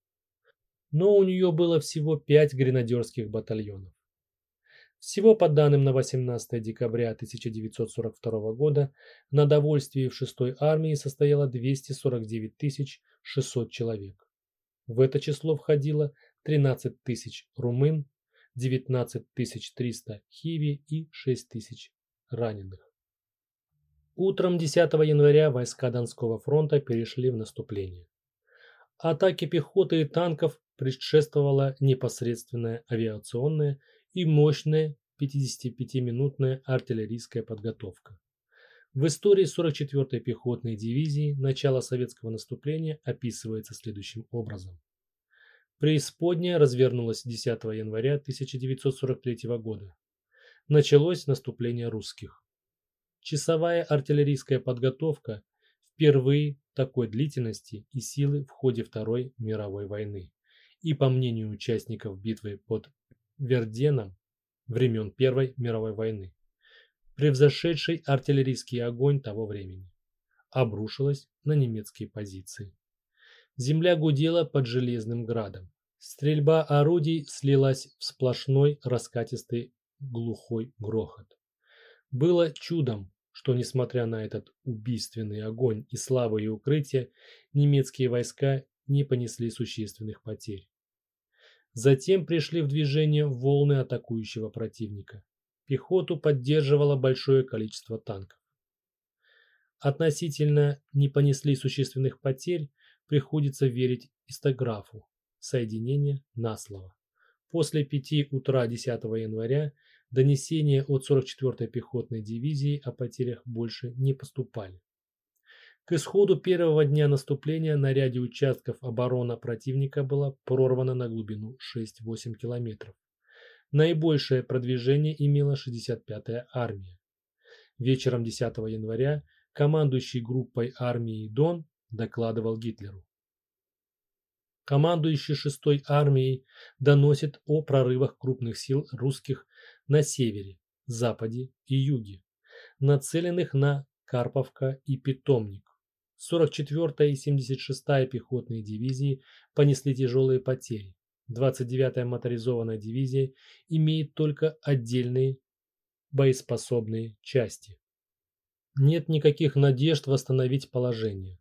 Но у нее было всего 5 гренадерских батальонов. Всего по данным на 18 декабря 1942 года на довольствии в 6-й армии состояло 249 600 человек. В это число входило 13 тысяч румын, 19 300 хиви и 6 тысяч раненых. Утром 10 января войска Донского фронта перешли в наступление. Атаке пехоты и танков предшествовала непосредственная авиационная и мощная 55-минутная артиллерийская подготовка. В истории 44-й пехотной дивизии начало советского наступления описывается следующим образом. Преисподняя развернулась 10 января 1943 года. Началось наступление русских. Часовая артиллерийская подготовка впервые такой длительности и силы в ходе Второй мировой войны. И по мнению участников битвы под Верденом времен Первой мировой войны, превзошедший артиллерийский огонь того времени, обрушилась на немецкие позиции. Земля гудела под железным градом. Стрельба орудий слилась в сплошной раскатистый глухой грохот. Было чудом, что, несмотря на этот убийственный огонь и слабые укрытия, немецкие войска не понесли существенных потерь. Затем пришли в движение волны атакующего противника. Пехоту поддерживало большое количество танков. Относительно не понесли существенных потерь, приходится верить истографу. Соединение на слово. После 5 утра 10 января донесения от 44-й пехотной дивизии о потерях больше не поступали. К исходу первого дня наступления на ряде участков оборона противника была прорвана на глубину 6-8 километров. Наибольшее продвижение имела 65-я армия. Вечером 10 января командующий группой армии Дон докладывал Гитлеру. Командующий 6-й армией доносит о прорывах крупных сил русских на севере, западе и юге, нацеленных на Карповка и Питомник. 44-я и 76-я пехотные дивизии понесли тяжелые потери. 29-я моторизованная дивизия имеет только отдельные боеспособные части. Нет никаких надежд восстановить положение.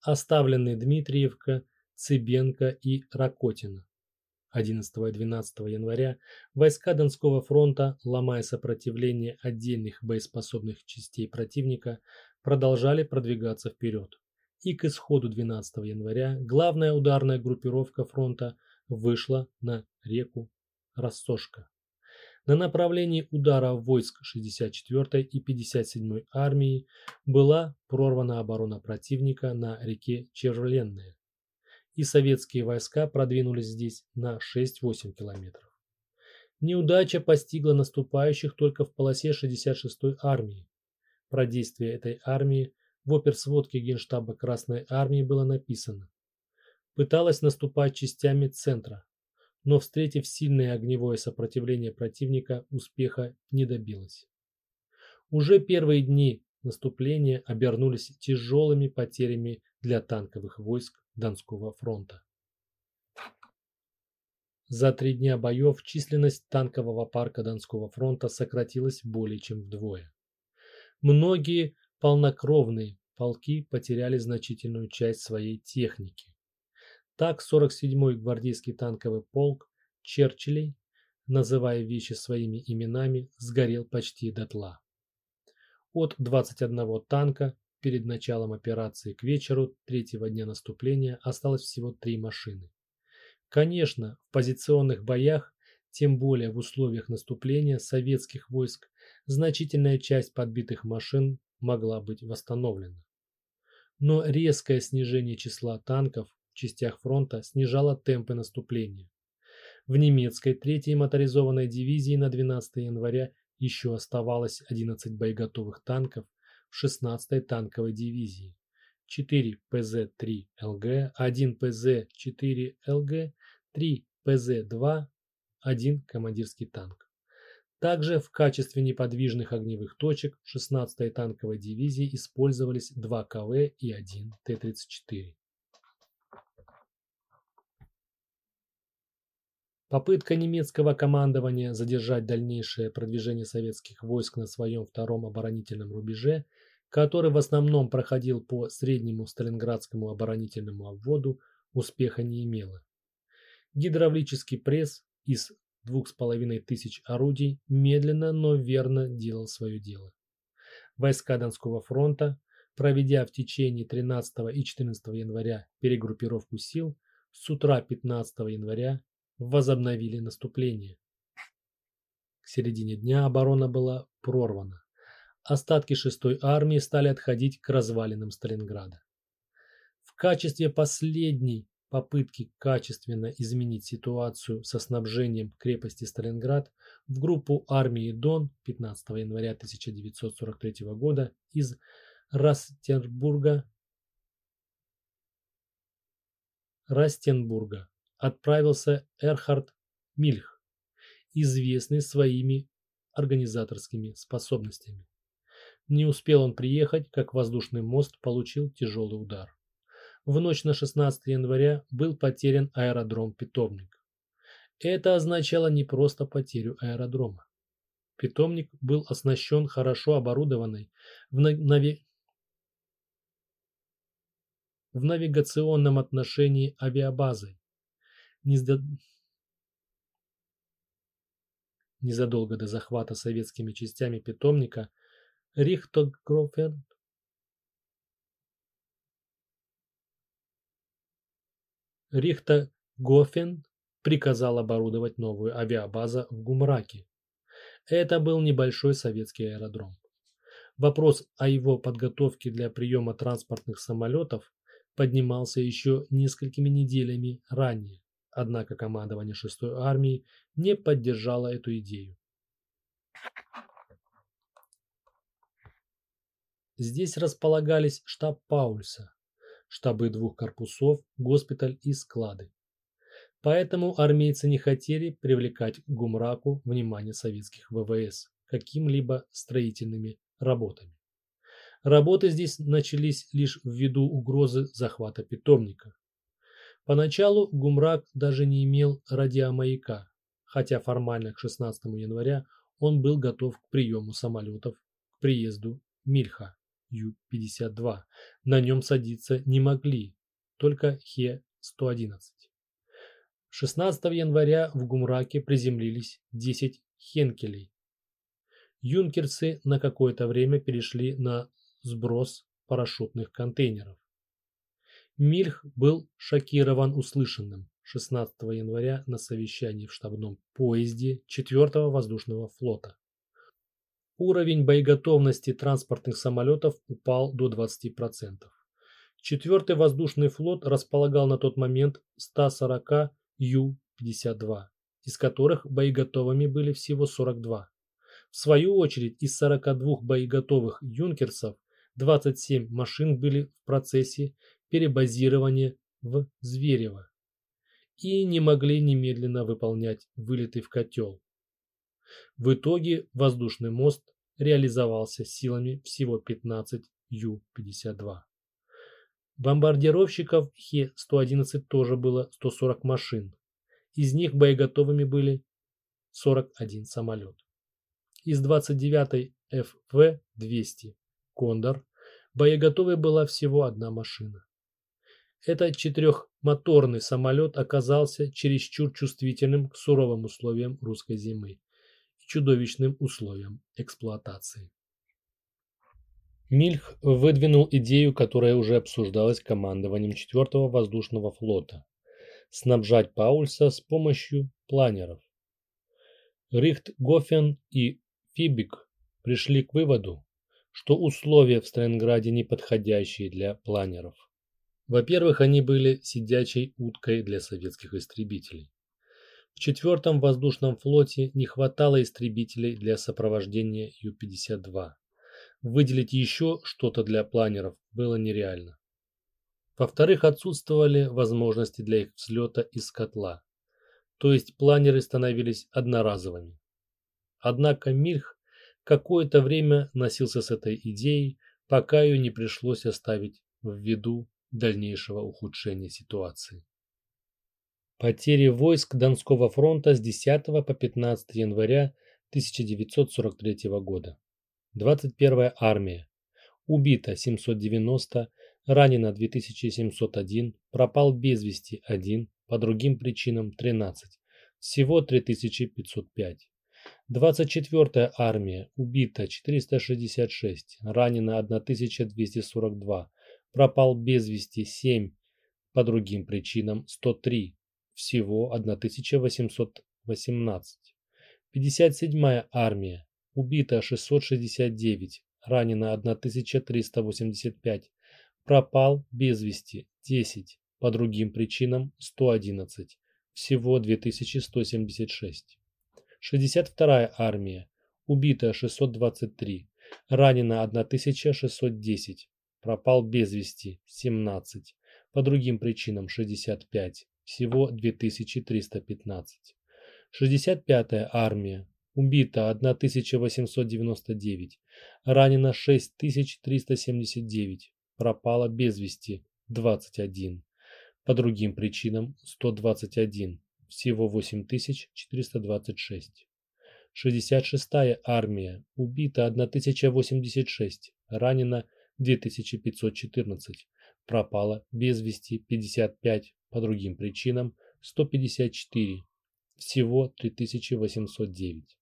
Оставленные Дмитриевка, Цыбенко и Ракотина. 11 и 12 января войска Донского фронта, ломая сопротивление отдельных боеспособных частей противника, продолжали продвигаться вперед. И к исходу 12 января главная ударная группировка фронта вышла на реку Рассошка. На направлении удара войск 64-й и 57-й армии была прорвана оборона противника на реке Червленная и советские войска продвинулись здесь на 6-8 километров. Неудача постигла наступающих только в полосе 66-й армии. Про действия этой армии в оперсводке Генштаба Красной армии было написано. Пыталась наступать частями центра, но встретив сильное огневое сопротивление противника, успеха не добилась. Уже первые дни наступления обернулись тяжелыми потерями для танковых войск Донского фронта. За три дня боев численность танкового парка Донского фронта сократилась более чем вдвое. Многие полнокровные полки потеряли значительную часть своей техники. Так 47-й гвардейский танковый полк Черчиллей, называя вещи своими именами, сгорел почти дотла. От 21 танка Перед началом операции к вечеру третьего дня наступления осталось всего три машины. Конечно, в позиционных боях, тем более в условиях наступления советских войск, значительная часть подбитых машин могла быть восстановлена. Но резкое снижение числа танков в частях фронта снижало темпы наступления. В немецкой 3-й моторизованной дивизии на 12 января еще оставалось 11 боеготовых танков в 16-й танковой дивизии, 4 ПЗ-3ЛГ, 1 ПЗ-4ЛГ, 3 ПЗ-2, 1 командирский танк. Также в качестве неподвижных огневых точек в 16-й танковой дивизии использовались 2 КВ и 1 Т-34. Попытка немецкого командования задержать дальнейшее продвижение советских войск на своем втором оборонительном рубеже который в основном проходил по среднему Сталинградскому оборонительному обводу, успеха не имела. Гидравлический пресс из двух с половиной тысяч орудий медленно, но верно делал свое дело. Войска Донского фронта, проведя в течение 13 и 14 января перегруппировку сил, с утра 15 января возобновили наступление. К середине дня оборона была прорвана остатки 6-й армии стали отходить к развалинам Сталинграда. В качестве последней попытки качественно изменить ситуацию со снабжением крепости Сталинград в группу армии Дон 15 января 1943 года из Растербурга Растенбурга отправился Эрхард Мильх, известный своими организаторскими способностями. Не успел он приехать, как воздушный мост получил тяжелый удар. В ночь на 16 января был потерян аэродром Питомник. Это означало не просто потерю аэродрома. Питомник был оснащен хорошо оборудованной в, нави... в навигационном отношении авиабазой. Незадолго до захвата советскими частями питомника Рихтгофен Рихтгофен приказал оборудовать новую авиабазу в Гумраке. Это был небольшой советский аэродром. Вопрос о его подготовке для приема транспортных самолетов поднимался еще несколькими неделями ранее, однако командование 6-й армии не поддержало эту идею. Здесь располагались штаб Паульса, штабы двух корпусов, госпиталь и склады. Поэтому армейцы не хотели привлекать к Гумраку внимание советских ВВС каким-либо строительными работами. Работы здесь начались лишь ввиду угрозы захвата питомника. Поначалу Гумрак даже не имел радиомаяка, хотя формально к 16 января он был готов к приему самолетов к приезду Мильха. Ю-52. На нем садиться не могли, только Хе С-111. 16 января в Гумраке приземлились 10 Хенкелей. Юнкерсы на какое-то время перешли на сброс парашютных контейнеров. Мильх был шокирован услышанным 16 января на совещании в штабном поезде 4-го воздушного флота. Уровень боеготовности транспортных самолетов упал до 20%. Четвертый воздушный флот располагал на тот момент 140 Ю-52, из которых боеготовыми были всего 42. В свою очередь, из 42 боеготовых «Юнкерсов» 27 машин были в процессе перебазирования в Зверево и не могли немедленно выполнять вылеты в котел. В итоге воздушный мост реализовался силами всего 15 Ю-52. Бомбардировщиков Хе-111 тоже было 140 машин. Из них боеготовыми были 41 самолет. Из 29-й ФВ-200 «Кондор» боеготовой была всего одна машина. Этот четырехмоторный самолет оказался чересчур чувствительным к суровым условиям русской зимы чудовищным условиям эксплуатации. Мильх выдвинул идею, которая уже обсуждалась командованием 4-го воздушного флота – снабжать Паульса с помощью планеров. Рихтгофен и Фибик пришли к выводу, что условия в Сталинграде неподходящие для планеров. Во-первых, они были сидячей уткой для советских истребителей. В четвертом воздушном флоте не хватало истребителей для сопровождения Ю-52. Выделить еще что-то для планеров было нереально. Во-вторых, отсутствовали возможности для их взлета из котла, то есть планеры становились одноразовыми. Однако Мильх какое-то время носился с этой идеей, пока ее не пришлось оставить в виду дальнейшего ухудшения ситуации. Потери войск Донского фронта с 10 по 15 января 1943 года. 21 армия. Убито 790, ранено 2701, пропал без вести 1, по другим причинам 13. Всего 3505. 24 армия. Убито 466, ранено 1242, пропал без вести 7, по другим причинам 103, всего 1818. 57-я армия, убито 669, ранено 1385, пропал без вести 10, по другим причинам 111, всего 2176. 62-я армия, убито 623, ранено 1610, пропал без вести 17, по другим причинам 65, всего 2315. 65-я армия, убито 1899, ранено 6379, пропало без вести 21, по другим причинам 121, всего 8426. 66-я армия, убито 1086, ранено 2514, пропало без вести 55, по другим причинам 154, всего 3809.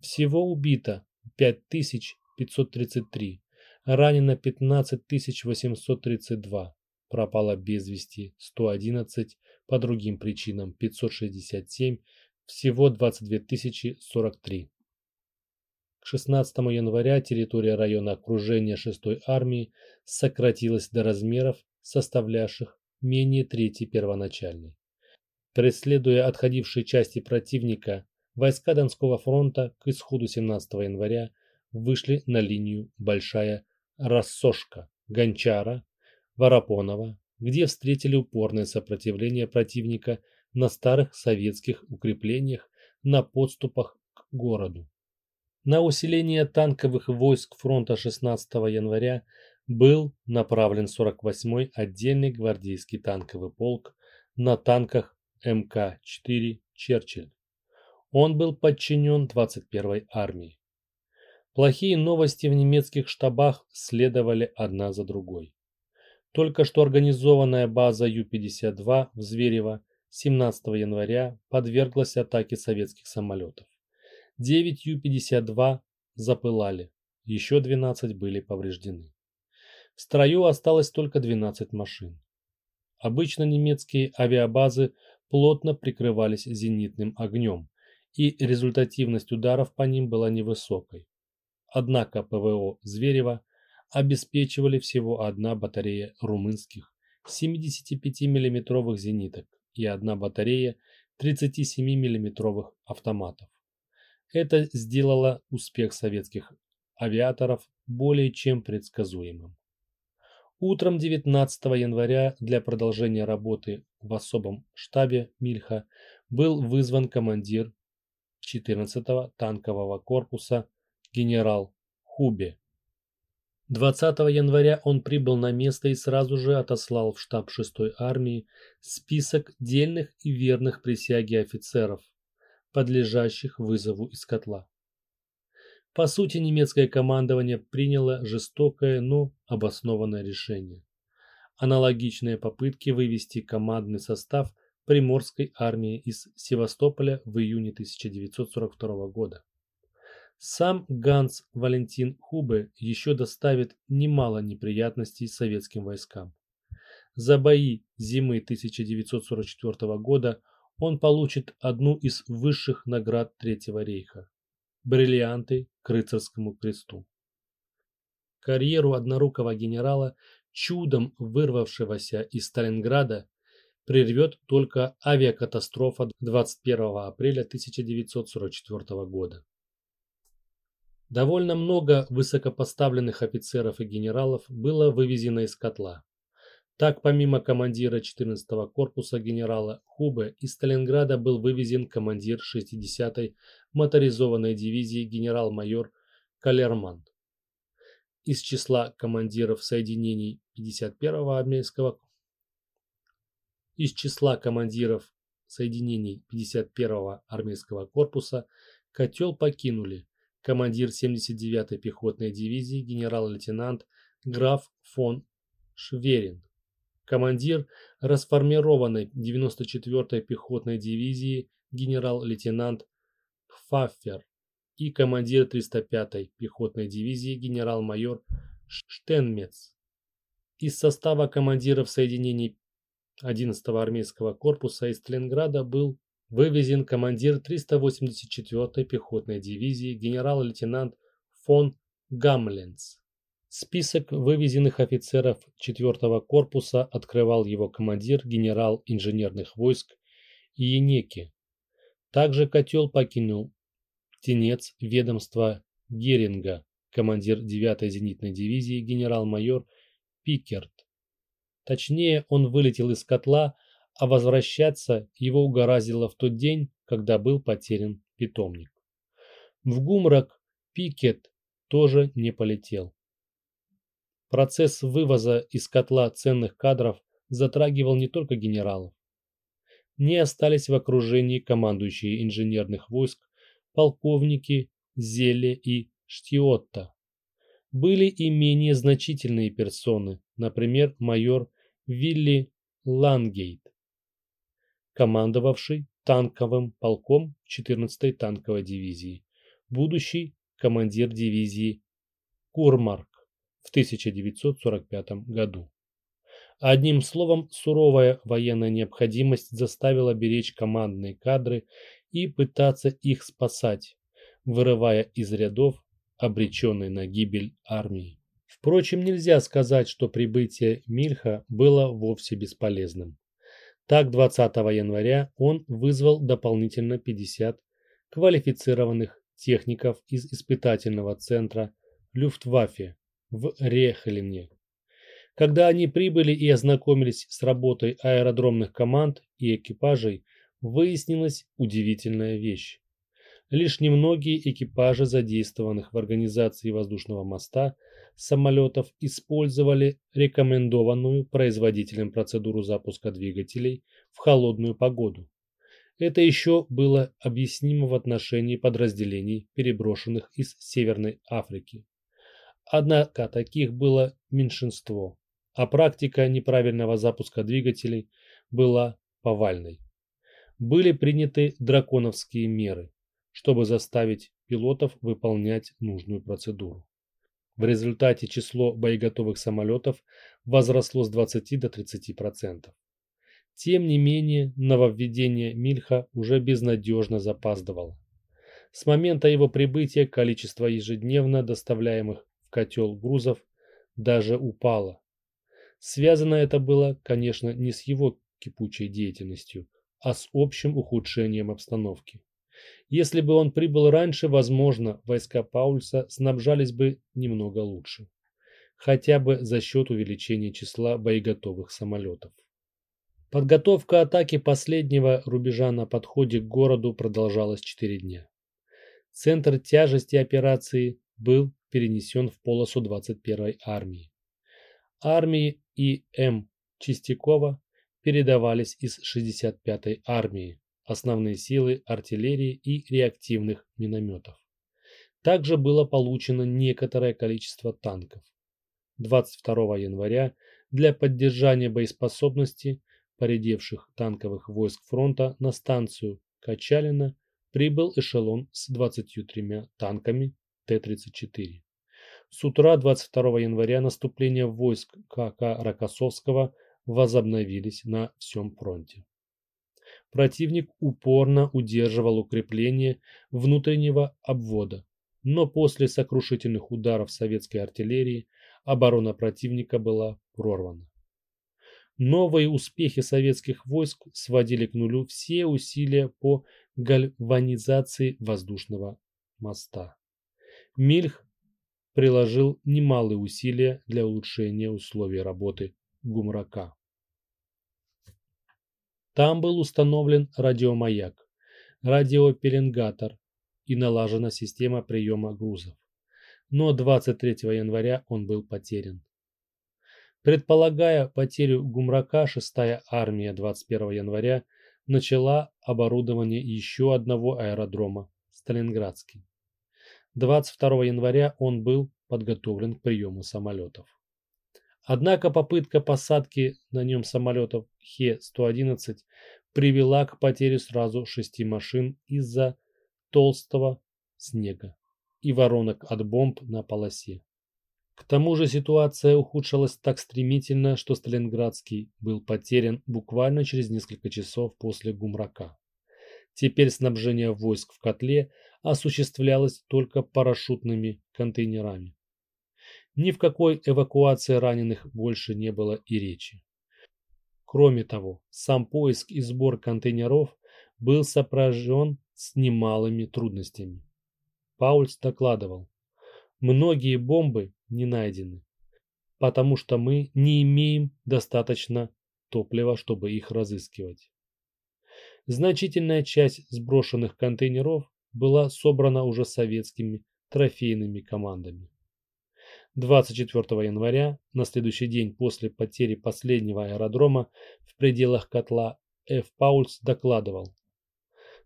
Всего убито 5533, ранено 15832, пропало без вести 111, по другим причинам 567, всего 22043. 16 января территория района окружения 6-й армии сократилась до размеров, составлявших менее трети первоначальной. Преследуя отходившие части противника, войска Донского фронта к исходу 17 января вышли на линию Большая Рассошка, Гончара, Воропонова, где встретили упорное сопротивление противника на старых советских укреплениях на подступах к городу. На усиление танковых войск фронта 16 января был направлен 48-й отдельный гвардейский танковый полк на танках МК-4 «Черчилль». Он был подчинен 21-й армии. Плохие новости в немецких штабах следовали одна за другой. Только что организованная база Ю-52 в Зверево 17 января подверглась атаке советских самолетов. 9 Ю-52 запылали, еще 12 были повреждены. В строю осталось только 12 машин. Обычно немецкие авиабазы плотно прикрывались зенитным огнем, и результативность ударов по ним была невысокой. Однако ПВО Зверева обеспечивали всего одна батарея румынских 75 миллиметровых зениток и одна батарея 37 миллиметровых автоматов. Это сделало успех советских авиаторов более чем предсказуемым. Утром 19 января для продолжения работы в особом штабе Мильха был вызван командир 14-го танкового корпуса генерал Хубе. 20 января он прибыл на место и сразу же отослал в штаб 6-й армии список дельных и верных присяге офицеров, подлежащих вызову из котла. По сути, немецкое командование приняло жестокое, но обоснованное решение. Аналогичные попытки вывести командный состав Приморской армии из Севастополя в июне 1942 года. Сам Ганс Валентин Хубе еще доставит немало неприятностей советским войскам. За бои зимы 1944 года он получит одну из высших наград Третьего рейха – бриллианты к рыцарскому кресту. Карьеру однорукого генерала, чудом вырвавшегося из Сталинграда, прервет только авиакатастрофа 21 апреля 1944 года. Довольно много высокопоставленных офицеров и генералов было вывезено из котла. Так, помимо командира 14-го корпуса генерала Хубе, из Сталинграда был вывезен командир 60-й моторизованной дивизии генерал-майор Калерман. Из числа командиров соединений 51-го армейского из числа командиров соединений 51-го армейского корпуса котел покинули командир 79-й пехотной дивизии генерал-лейтенант граф фон Шверин, командир расформированной 94-й пехотной дивизии генерал-лейтенант Пфаффер и командир 305-й пехотной дивизии генерал-майор Штенмец. Из состава командиров соединений 11-го армейского корпуса из Сталинграда был вывезен командир 384-й пехотной дивизии генерал-лейтенант фон Гамленц. Список вывезенных офицеров 4-го корпуса открывал его командир генерал инженерных войск Иенеки. Также котел покинул тенец ведомства Геринга, командир 9-й зенитной дивизии генерал-майор Пикерт. Точнее, он вылетел из котла а возвращаться его угораздило в тот день, когда был потерян питомник. В Гумрак Пикет тоже не полетел. Процесс вывоза из котла ценных кадров затрагивал не только генералов. Не остались в окружении командующие инженерных войск полковники Зеле и Штиотта. Были и менее значительные персоны, например, майор Вилли Лангейт командовавший танковым полком 14-й танковой дивизии, будущий командир дивизии Курмарк в 1945 году. Одним словом, суровая военная необходимость заставила беречь командные кадры и пытаться их спасать, вырывая из рядов обреченной на гибель армии. Впрочем, нельзя сказать, что прибытие Мильха было вовсе бесполезным. Так, 20 января он вызвал дополнительно 50 квалифицированных техников из испытательного центра Люфтваффе в Рехлине. Когда они прибыли и ознакомились с работой аэродромных команд и экипажей, выяснилась удивительная вещь. Лишь немногие экипажи задействованных в организации воздушного моста самолетов использовали рекомендованную производителем процедуру запуска двигателей в холодную погоду. Это еще было объяснимо в отношении подразделений, переброшенных из Северной Африки. Однако таких было меньшинство, а практика неправильного запуска двигателей была повальной. Были приняты драконовские меры, чтобы заставить пилотов выполнять нужную процедуру. В результате число боеготовых самолетов возросло с 20 до 30%. Тем не менее, нововведение Мильха уже безнадежно запаздывало. С момента его прибытия количество ежедневно доставляемых в котел грузов даже упало. Связано это было, конечно, не с его кипучей деятельностью, а с общим ухудшением обстановки. Если бы он прибыл раньше, возможно, войска Паульса снабжались бы немного лучше. Хотя бы за счет увеличения числа боеготовых самолетов. Подготовка атаки последнего рубежа на подходе к городу продолжалась 4 дня. Центр тяжести операции был перенесен в полосу 21-й армии. Армии И.М. Чистякова передавались из 65-й армии, основные силы артиллерии и реактивных минометов. Также было получено некоторое количество танков. 22 января для поддержания боеспособности поредевших танковых войск фронта на станцию Качалина прибыл эшелон с 23 танками Т-34. С утра 22 января наступление войск КК Рокоссовского возобновились на всем фронте. Противник упорно удерживал укрепление внутреннего обвода, но после сокрушительных ударов советской артиллерии оборона противника была прорвана. Новые успехи советских войск сводили к нулю все усилия по гальванизации воздушного моста. Мильх приложил немалые усилия для улучшения условий работы Гумрака. Там был установлен радиомаяк, радиопеленгатор и налажена система приема грузов. Но 23 января он был потерян. Предполагая потерю Гумрака, 6-я армия 21 января начала оборудование еще одного аэродрома – Сталинградский. 22 января он был подготовлен к приему самолетов. Однако попытка посадки на нем самолетов Хе-111 привела к потере сразу шести машин из-за толстого снега и воронок от бомб на полосе. К тому же ситуация ухудшилась так стремительно, что Сталинградский был потерян буквально через несколько часов после Гумрака. Теперь снабжение войск в котле осуществлялось только парашютными контейнерами. Ни в какой эвакуации раненых больше не было и речи. Кроме того, сам поиск и сбор контейнеров был сопряжен с немалыми трудностями. Паульс докладывал, многие бомбы не найдены, потому что мы не имеем достаточно топлива, чтобы их разыскивать. Значительная часть сброшенных контейнеров была собрана уже советскими трофейными командами. 24 января, на следующий день после потери последнего аэродрома в пределах котла, Ф. Паульс докладывал.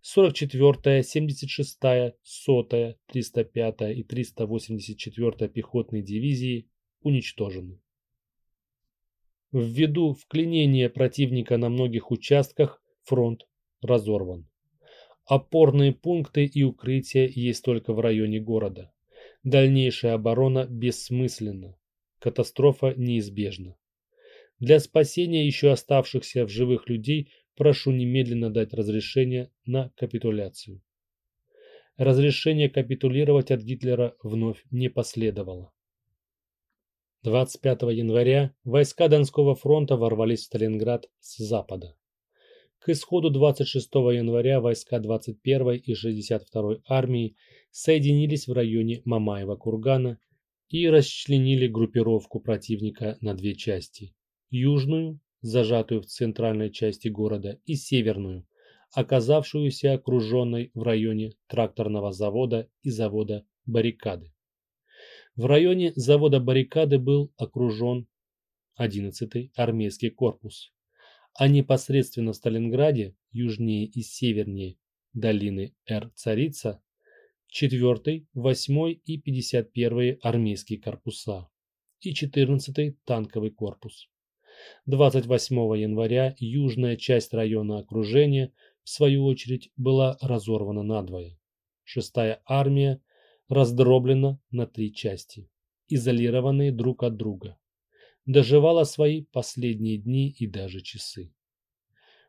44-я, 76-я, 100-я, 305-я и 384-я пехотные дивизии уничтожены. Ввиду вклинения противника на многих участках фронт разорван. Опорные пункты и укрытия есть только в районе города. Дальнейшая оборона бессмысленна. Катастрофа неизбежна. Для спасения еще оставшихся в живых людей прошу немедленно дать разрешение на капитуляцию. Разрешение капитулировать от Гитлера вновь не последовало. 25 января войска Донского фронта ворвались в Сталинград с запада. К исходу 26 января войска 21 и 62 армии соединились в районе Мамаева-Кургана и расчленили группировку противника на две части – южную, зажатую в центральной части города, и северную, оказавшуюся окруженной в районе тракторного завода и завода «Баррикады». В районе завода «Баррикады» был окружен 11-й армейский корпус а непосредственно в Сталинграде, южнее и севернее долины Эр-Царица, 4, 8 и 51 армейские корпуса и 14-й танковый корпус. 28 января южная часть района окружения, в свою очередь, была разорвана надвое. Шестая армия раздроблена на три части, изолированные друг от друга. Доживала свои последние дни и даже часы.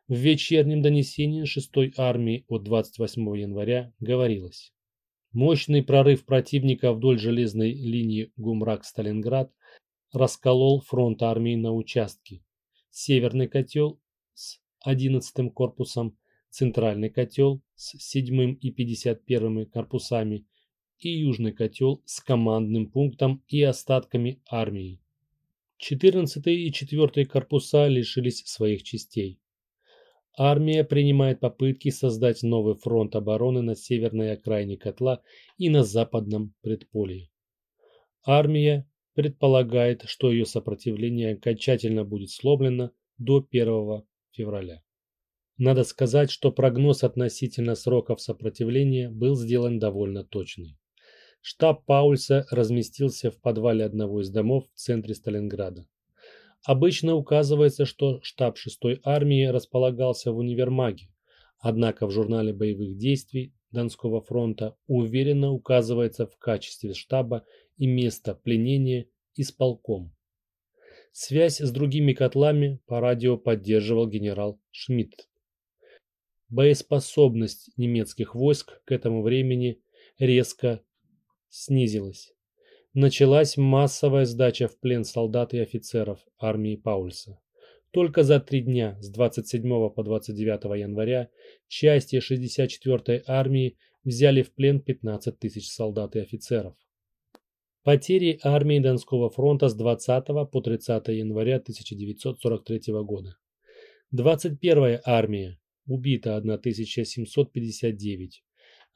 В вечернем донесении 6-й армии от 28 января говорилось. Мощный прорыв противника вдоль железной линии Гумрак-Сталинград расколол фронт армии на участки. Северный котел с 11-м корпусом, центральный котел с 7 и 51 корпусами и южный котел с командным пунктом и остатками армии. 14 и 4 корпуса лишились своих частей. Армия принимает попытки создать новый фронт обороны на северной окраине котла и на западном предполье. Армия предполагает, что ее сопротивление окончательно будет сломлено до 1 февраля. Надо сказать, что прогноз относительно сроков сопротивления был сделан довольно точный. Штаб Паульса разместился в подвале одного из домов в центре Сталинграда. Обычно указывается, что штаб 6-й армии располагался в универмаге, однако в журнале боевых действий Донского фронта уверенно указывается в качестве штаба и место пленения исполком. Связь с другими котлами по радио поддерживал генерал Шмидт. Боеспособность немецких войск к этому времени резко снизилась. Началась массовая сдача в плен солдат и офицеров армии Паульса. Только за три дня, с 27 по 29 января, части 64-й армии взяли в плен 15 тысяч солдат и офицеров. Потери армии Донского фронта с 20 по 30 января 1943 года. 21-я армия. Убито 1759.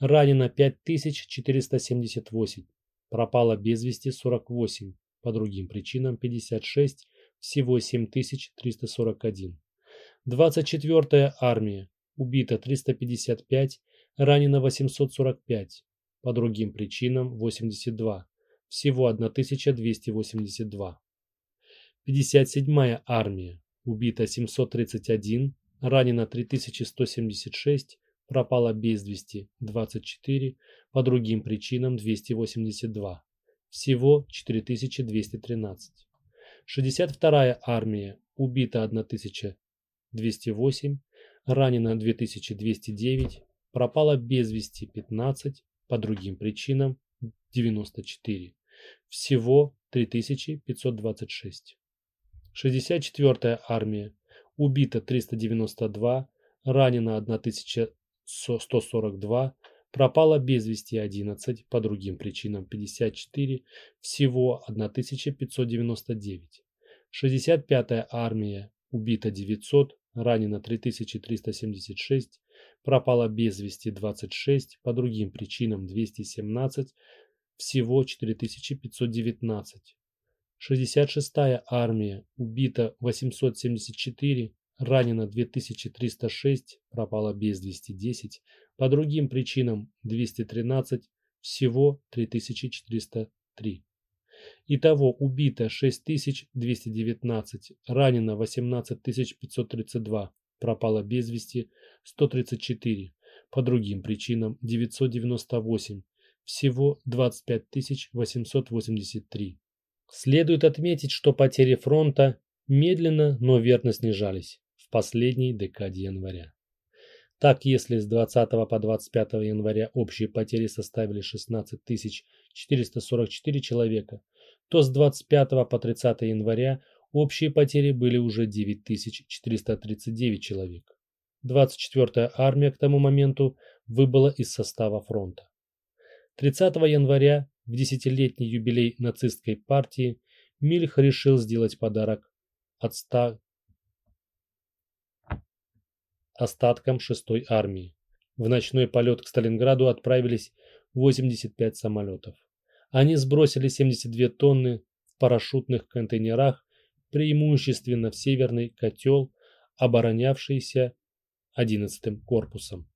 Ранено 5478. Пропало без вести 48. По другим причинам 56. Всего 7341. 24-я армия. Убито 355. Ранено 845. По другим причинам 82 всего 1282. 57-я армия, убито 731, ранено 3176, пропало без вести 24, по другим причинам 282. Всего 4213. 62-я армия, убито 1208, ранено 2209, пропало без вести 15, по другим причинам 94. Всего 3526. 64-я армия. Убито 392, ранено 1142, пропало без вести 11, по другим причинам 54, всего 1599. 65-я армия. Убито 900, ранено 3376, пропало без вести 26, по другим причинам 217, всего 4519. 66-я армия, убито 874, ранено 2306, пропало без 210, по другим причинам 213, всего 3403. Итого убито 6219, ранено 18532, пропало без вести 134, по другим причинам 998, всего 25 883. Следует отметить, что потери фронта медленно, но верно снижались последней декаде января. Так, если с 20 по 25 января общие потери составили 16 444 человека, то с 25 по 30 января общие потери были уже 9 439 человек. 24-я армия к тому моменту выбыла из состава фронта. 30 января, в десятилетний юбилей нацистской партии, Мильх решил сделать подарок от 100 остаткам 6-й армии. В ночной полет к Сталинграду отправились 85 самолетов. Они сбросили 72 тонны в парашютных контейнерах, преимущественно в северный котел, оборонявшийся 11-м корпусом.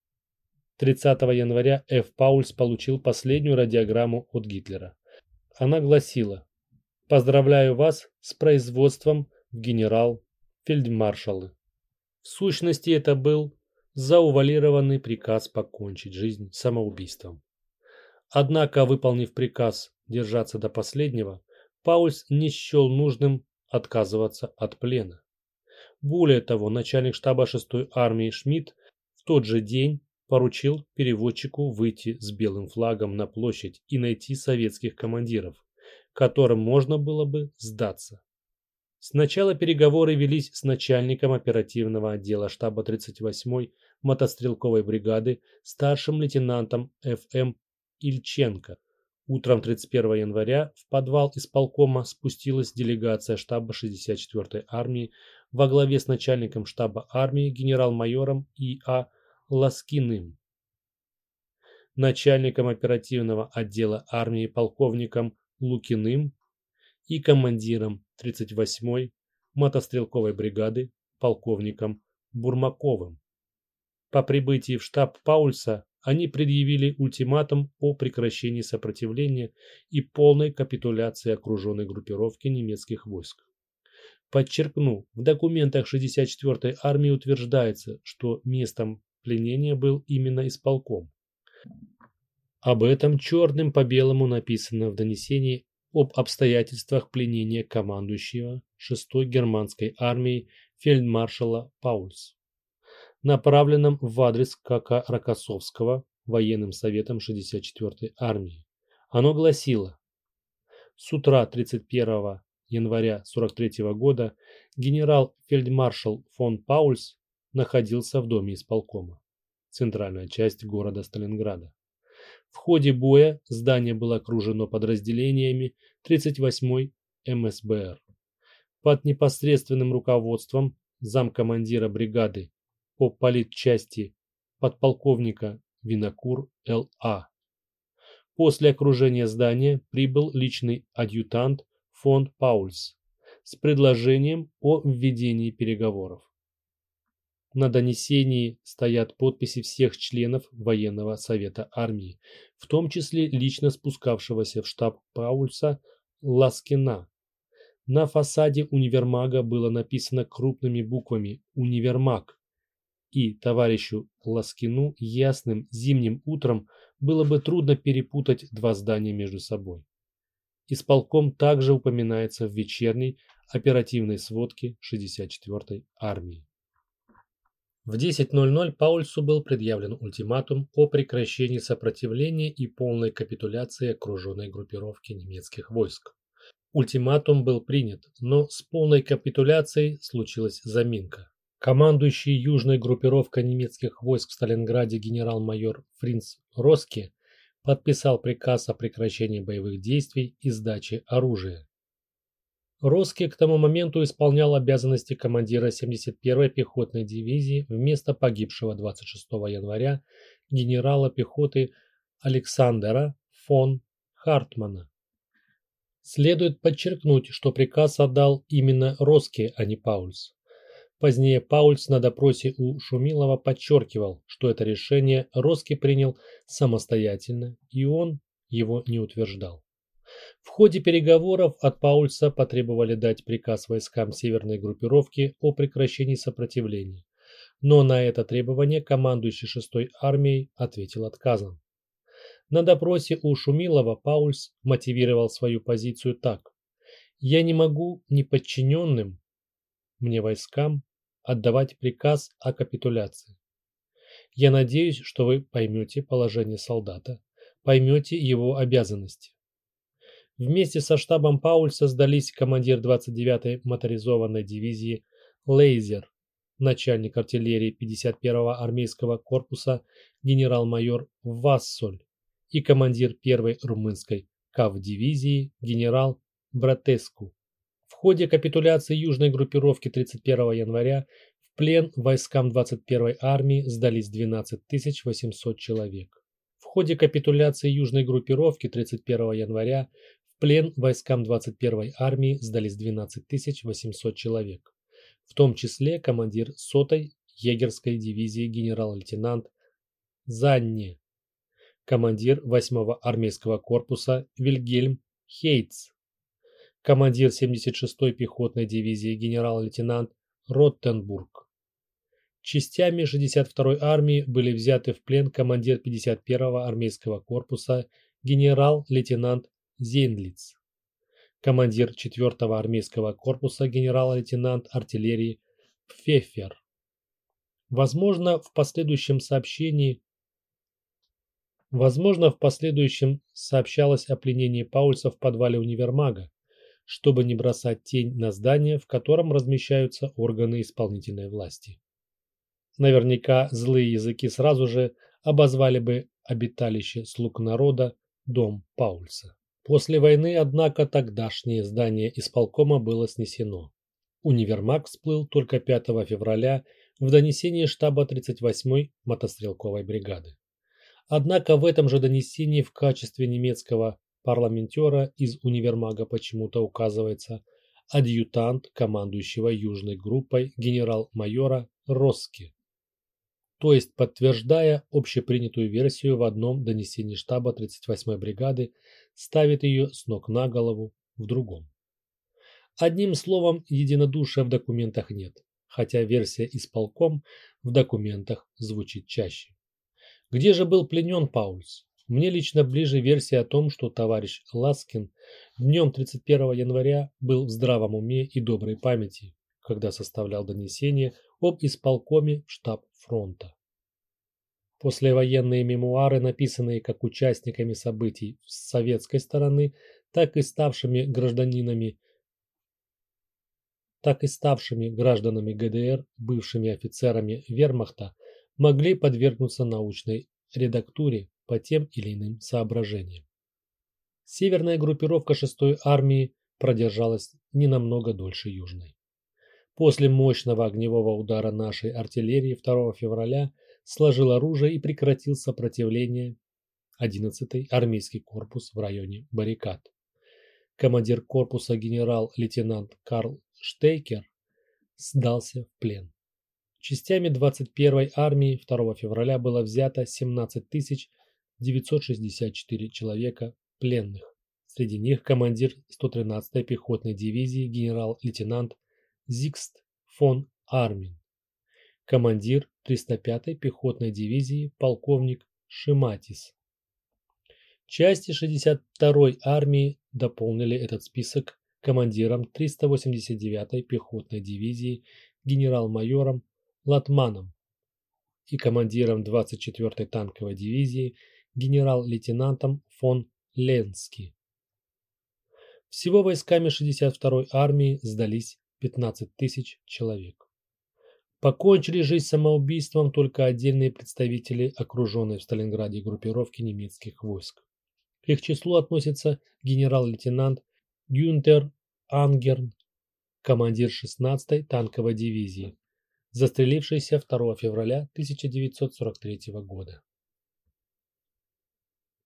30 января Ф. Паульс получил последнюю радиограмму от Гитлера. Она гласила Поздравляю вас с производством генерал-фельдмаршалы. В сущности, это был заувалированный приказ покончить жизнь самоубийством. Однако, выполнив приказ держаться до последнего, Паульс не счел нужным отказываться от плена. Более того, начальник штаба 6-й армии Шмидт в тот же день поручил переводчику выйти с белым флагом на площадь и найти советских командиров, которым можно было бы сдаться. Сначала переговоры велись с начальником оперативного отдела штаба 38-й мотострелковой бригады старшим лейтенантом Ф.М. Ильченко. Утром 31 января в подвал исполкома спустилась делегация штаба 64-й армии во главе с начальником штаба армии генерал-майором И.А. Ласкиным, начальником оперативного отдела армии полковником Лукиным и командиром 38-й мотострелковой бригады полковником Бурмаковым. По прибытии в штаб Паульса они предъявили ультиматум о прекращении сопротивления и полной капитуляции окруженной группировки немецких войск. Подчеркну, в документах 64-й армии утверждается, что местом пленения был именно исполком. Об этом черным по белому написано в донесении об обстоятельствах пленения командующего 6-й германской армией фельдмаршала Паульс, направленном в адрес КК Рокоссовского военным советом 64-й армии. Оно гласило «С утра 31 января 43 года генерал-фельдмаршал фон Паульс находился в доме исполкома, центральная часть города Сталинграда. В ходе боя здание было окружено подразделениями 38-й МСБР. Под непосредственным руководством замкомандира бригады по политчасти подполковника Винокур Л.А. После окружения здания прибыл личный адъютант фон Паульс с предложением о введении переговоров. На донесении стоят подписи всех членов военного совета армии, в том числе лично спускавшегося в штаб Паульса Ласкина. На фасаде универмага было написано крупными буквами «Универмаг», и товарищу Ласкину ясным зимним утром было бы трудно перепутать два здания между собой. Исполком также упоминается в вечерней оперативной сводке 64-й армии. В 10.00 Паульсу был предъявлен ультиматум о прекращении сопротивления и полной капитуляции окруженной группировки немецких войск. Ультиматум был принят, но с полной капитуляцией случилась заминка. Командующий южной группировкой немецких войск в Сталинграде генерал-майор Фринц Роске подписал приказ о прекращении боевых действий и сдаче оружия. Роски к тому моменту исполнял обязанности командира 71-й пехотной дивизии вместо погибшего 26 января генерала пехоты Александра фон Хартмана. Следует подчеркнуть, что приказ отдал именно Роски, а не Паульс. Позднее Паульс на допросе у Шумилова подчеркивал, что это решение Роски принял самостоятельно, и он его не утверждал. В ходе переговоров от Паульса потребовали дать приказ войскам северной группировки о прекращении сопротивления. Но на это требование командующий 6-й армией ответил отказом. На допросе у Шумилова Паульс мотивировал свою позицию так. «Я не могу неподчиненным мне войскам отдавать приказ о капитуляции. Я надеюсь, что вы поймете положение солдата, поймете его обязанности. Вместе со штабом Паульса сдались командир 29-й моторизованной дивизии Лейзер, начальник артиллерии 51-го армейского корпуса генерал-майор Вассоль и командир 1-й румынской КАВ-дивизии генерал Братеску. В ходе капитуляции южной группировки 31 января в плен войскам 21-й армии сдались 12 800 человек. В ходе капитуляции южной группировки 31 января плен войскам 21-й армии сдались 12 800 человек, в том числе командир 100-й егерской дивизии генерал-лейтенант Занни, командир 8-го армейского корпуса Вильгельм Хейтс, командир 76-й пехотной дивизии генерал-лейтенант Роттенбург. Частями 62-й армии были взяты в плен командир 51-го армейского корпуса генерал-лейтенант Зейнлиц, командир 4-го армейского корпуса генерал-лейтенант артиллерии Пфеффер. Возможно, в последующем сообщении Возможно, в последующем сообщалось о пленении Паульса в подвале универмага, чтобы не бросать тень на здание, в котором размещаются органы исполнительной власти. Наверняка злые языки сразу же обозвали бы обиталище слуг народа дом Паульса. После войны, однако, тогдашнее здание исполкома было снесено. Универмаг всплыл только 5 февраля в донесении штаба 38-й мотострелковой бригады. Однако в этом же донесении в качестве немецкого парламентера из универмага почему-то указывается адъютант командующего южной группой генерал-майора Росски. То есть, подтверждая общепринятую версию в одном донесении штаба 38-й бригады, ставит ее с ног на голову в другом. Одним словом, единодушия в документах нет, хотя версия исполком в документах звучит чаще. Где же был пленен Паульс? Мне лично ближе версия о том, что товарищ Ласкин днем 31 января был в здравом уме и доброй памяти, когда составлял донесение об исполкоме штаб фронта. Послевоенные мемуары, написанные как участниками событий с советской стороны, так и ставшими гражданинами так и ставшими гражданами ГДР, бывшими офицерами вермахта, могли подвергнуться научной редактуре по тем или иным соображениям. Северная группировка 6-й армии продержалась не намного дольше южной. После мощного огневого удара нашей артиллерии 2 февраля сложил оружие и прекратил сопротивление 11-й армейский корпус в районе баррикад. Командир корпуса генерал-лейтенант Карл Штейкер сдался в плен. Частями 21-й армии 2 февраля было взято 17 964 человека пленных. Среди них командир 113-й пехотной дивизии генерал-лейтенант Зигст фон Армин, командир 305-й пехотной дивизии полковник Шиматис. Части 62-й армии дополнили этот список командиром 389-й пехотной дивизии генерал-майором Латманом и командиром 24-й танковой дивизии генерал-лейтенантом фон Ленски. Всего войсками 62-й армии сдались 15 тысяч человек. Покончили жизнь самоубийством только отдельные представители окруженной в Сталинграде группировки немецких войск. К их числу относится генерал-лейтенант Гюнтер Ангерн, командир 16-й танковой дивизии, застрелившийся 2 февраля 1943 года.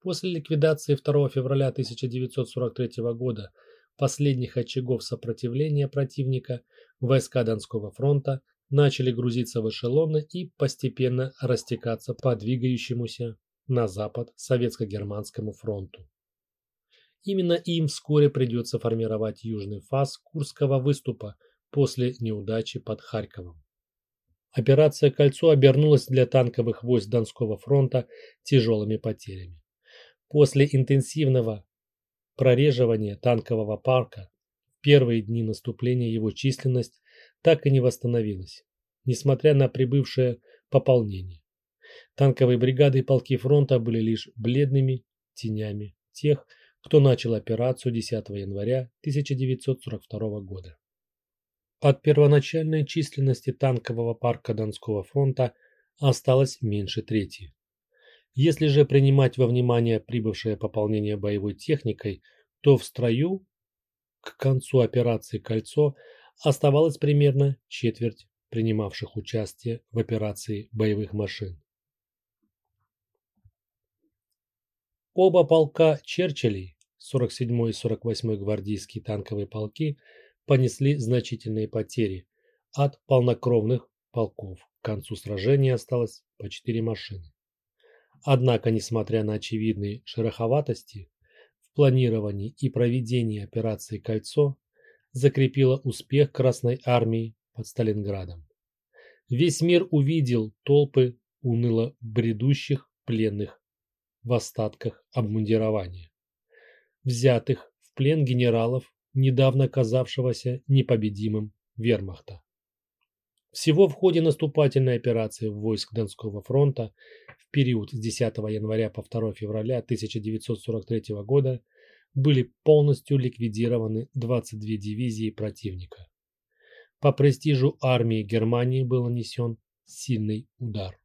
После ликвидации 2 февраля 1943 года последних очагов сопротивления противника войска Донского фронта начали грузиться в эшелоны и постепенно растекаться по двигающемуся на запад советско-германскому фронту. Именно им вскоре придется формировать южный фаз Курского выступа после неудачи под Харьковом. Операция «Кольцо» обернулась для танковых войск Донского фронта тяжелыми потерями. После интенсивного прореживания танкового парка в первые дни наступления его численность так и не восстановилась, несмотря на прибывшее пополнение. Танковые бригады и полки фронта были лишь бледными тенями тех, кто начал операцию 10 января 1942 года. От первоначальной численности танкового парка Донского фронта осталось меньше трети. Если же принимать во внимание прибывшее пополнение боевой техникой, то в строю к концу операции «Кольцо» оставалось примерно четверть принимавших участие в операции боевых машин. Оба полка Черчиллей, 47 и 48 гвардейские танковые полки, понесли значительные потери от полнокровных полков. К концу сражения осталось по 4 машины. Однако, несмотря на очевидные шероховатости в планировании и проведении операции «Кольцо» закрепила успех Красной Армии под Сталинградом. Весь мир увидел толпы уныло бредущих пленных в остатках обмундирования, взятых в плен генералов, недавно казавшегося непобедимым вермахта. Всего в ходе наступательной операции войск Донского фронта в период с 10 января по 2 февраля 1943 года были полностью ликвидированы 22 дивизии противника. По престижу армии Германии был нанесен сильный удар.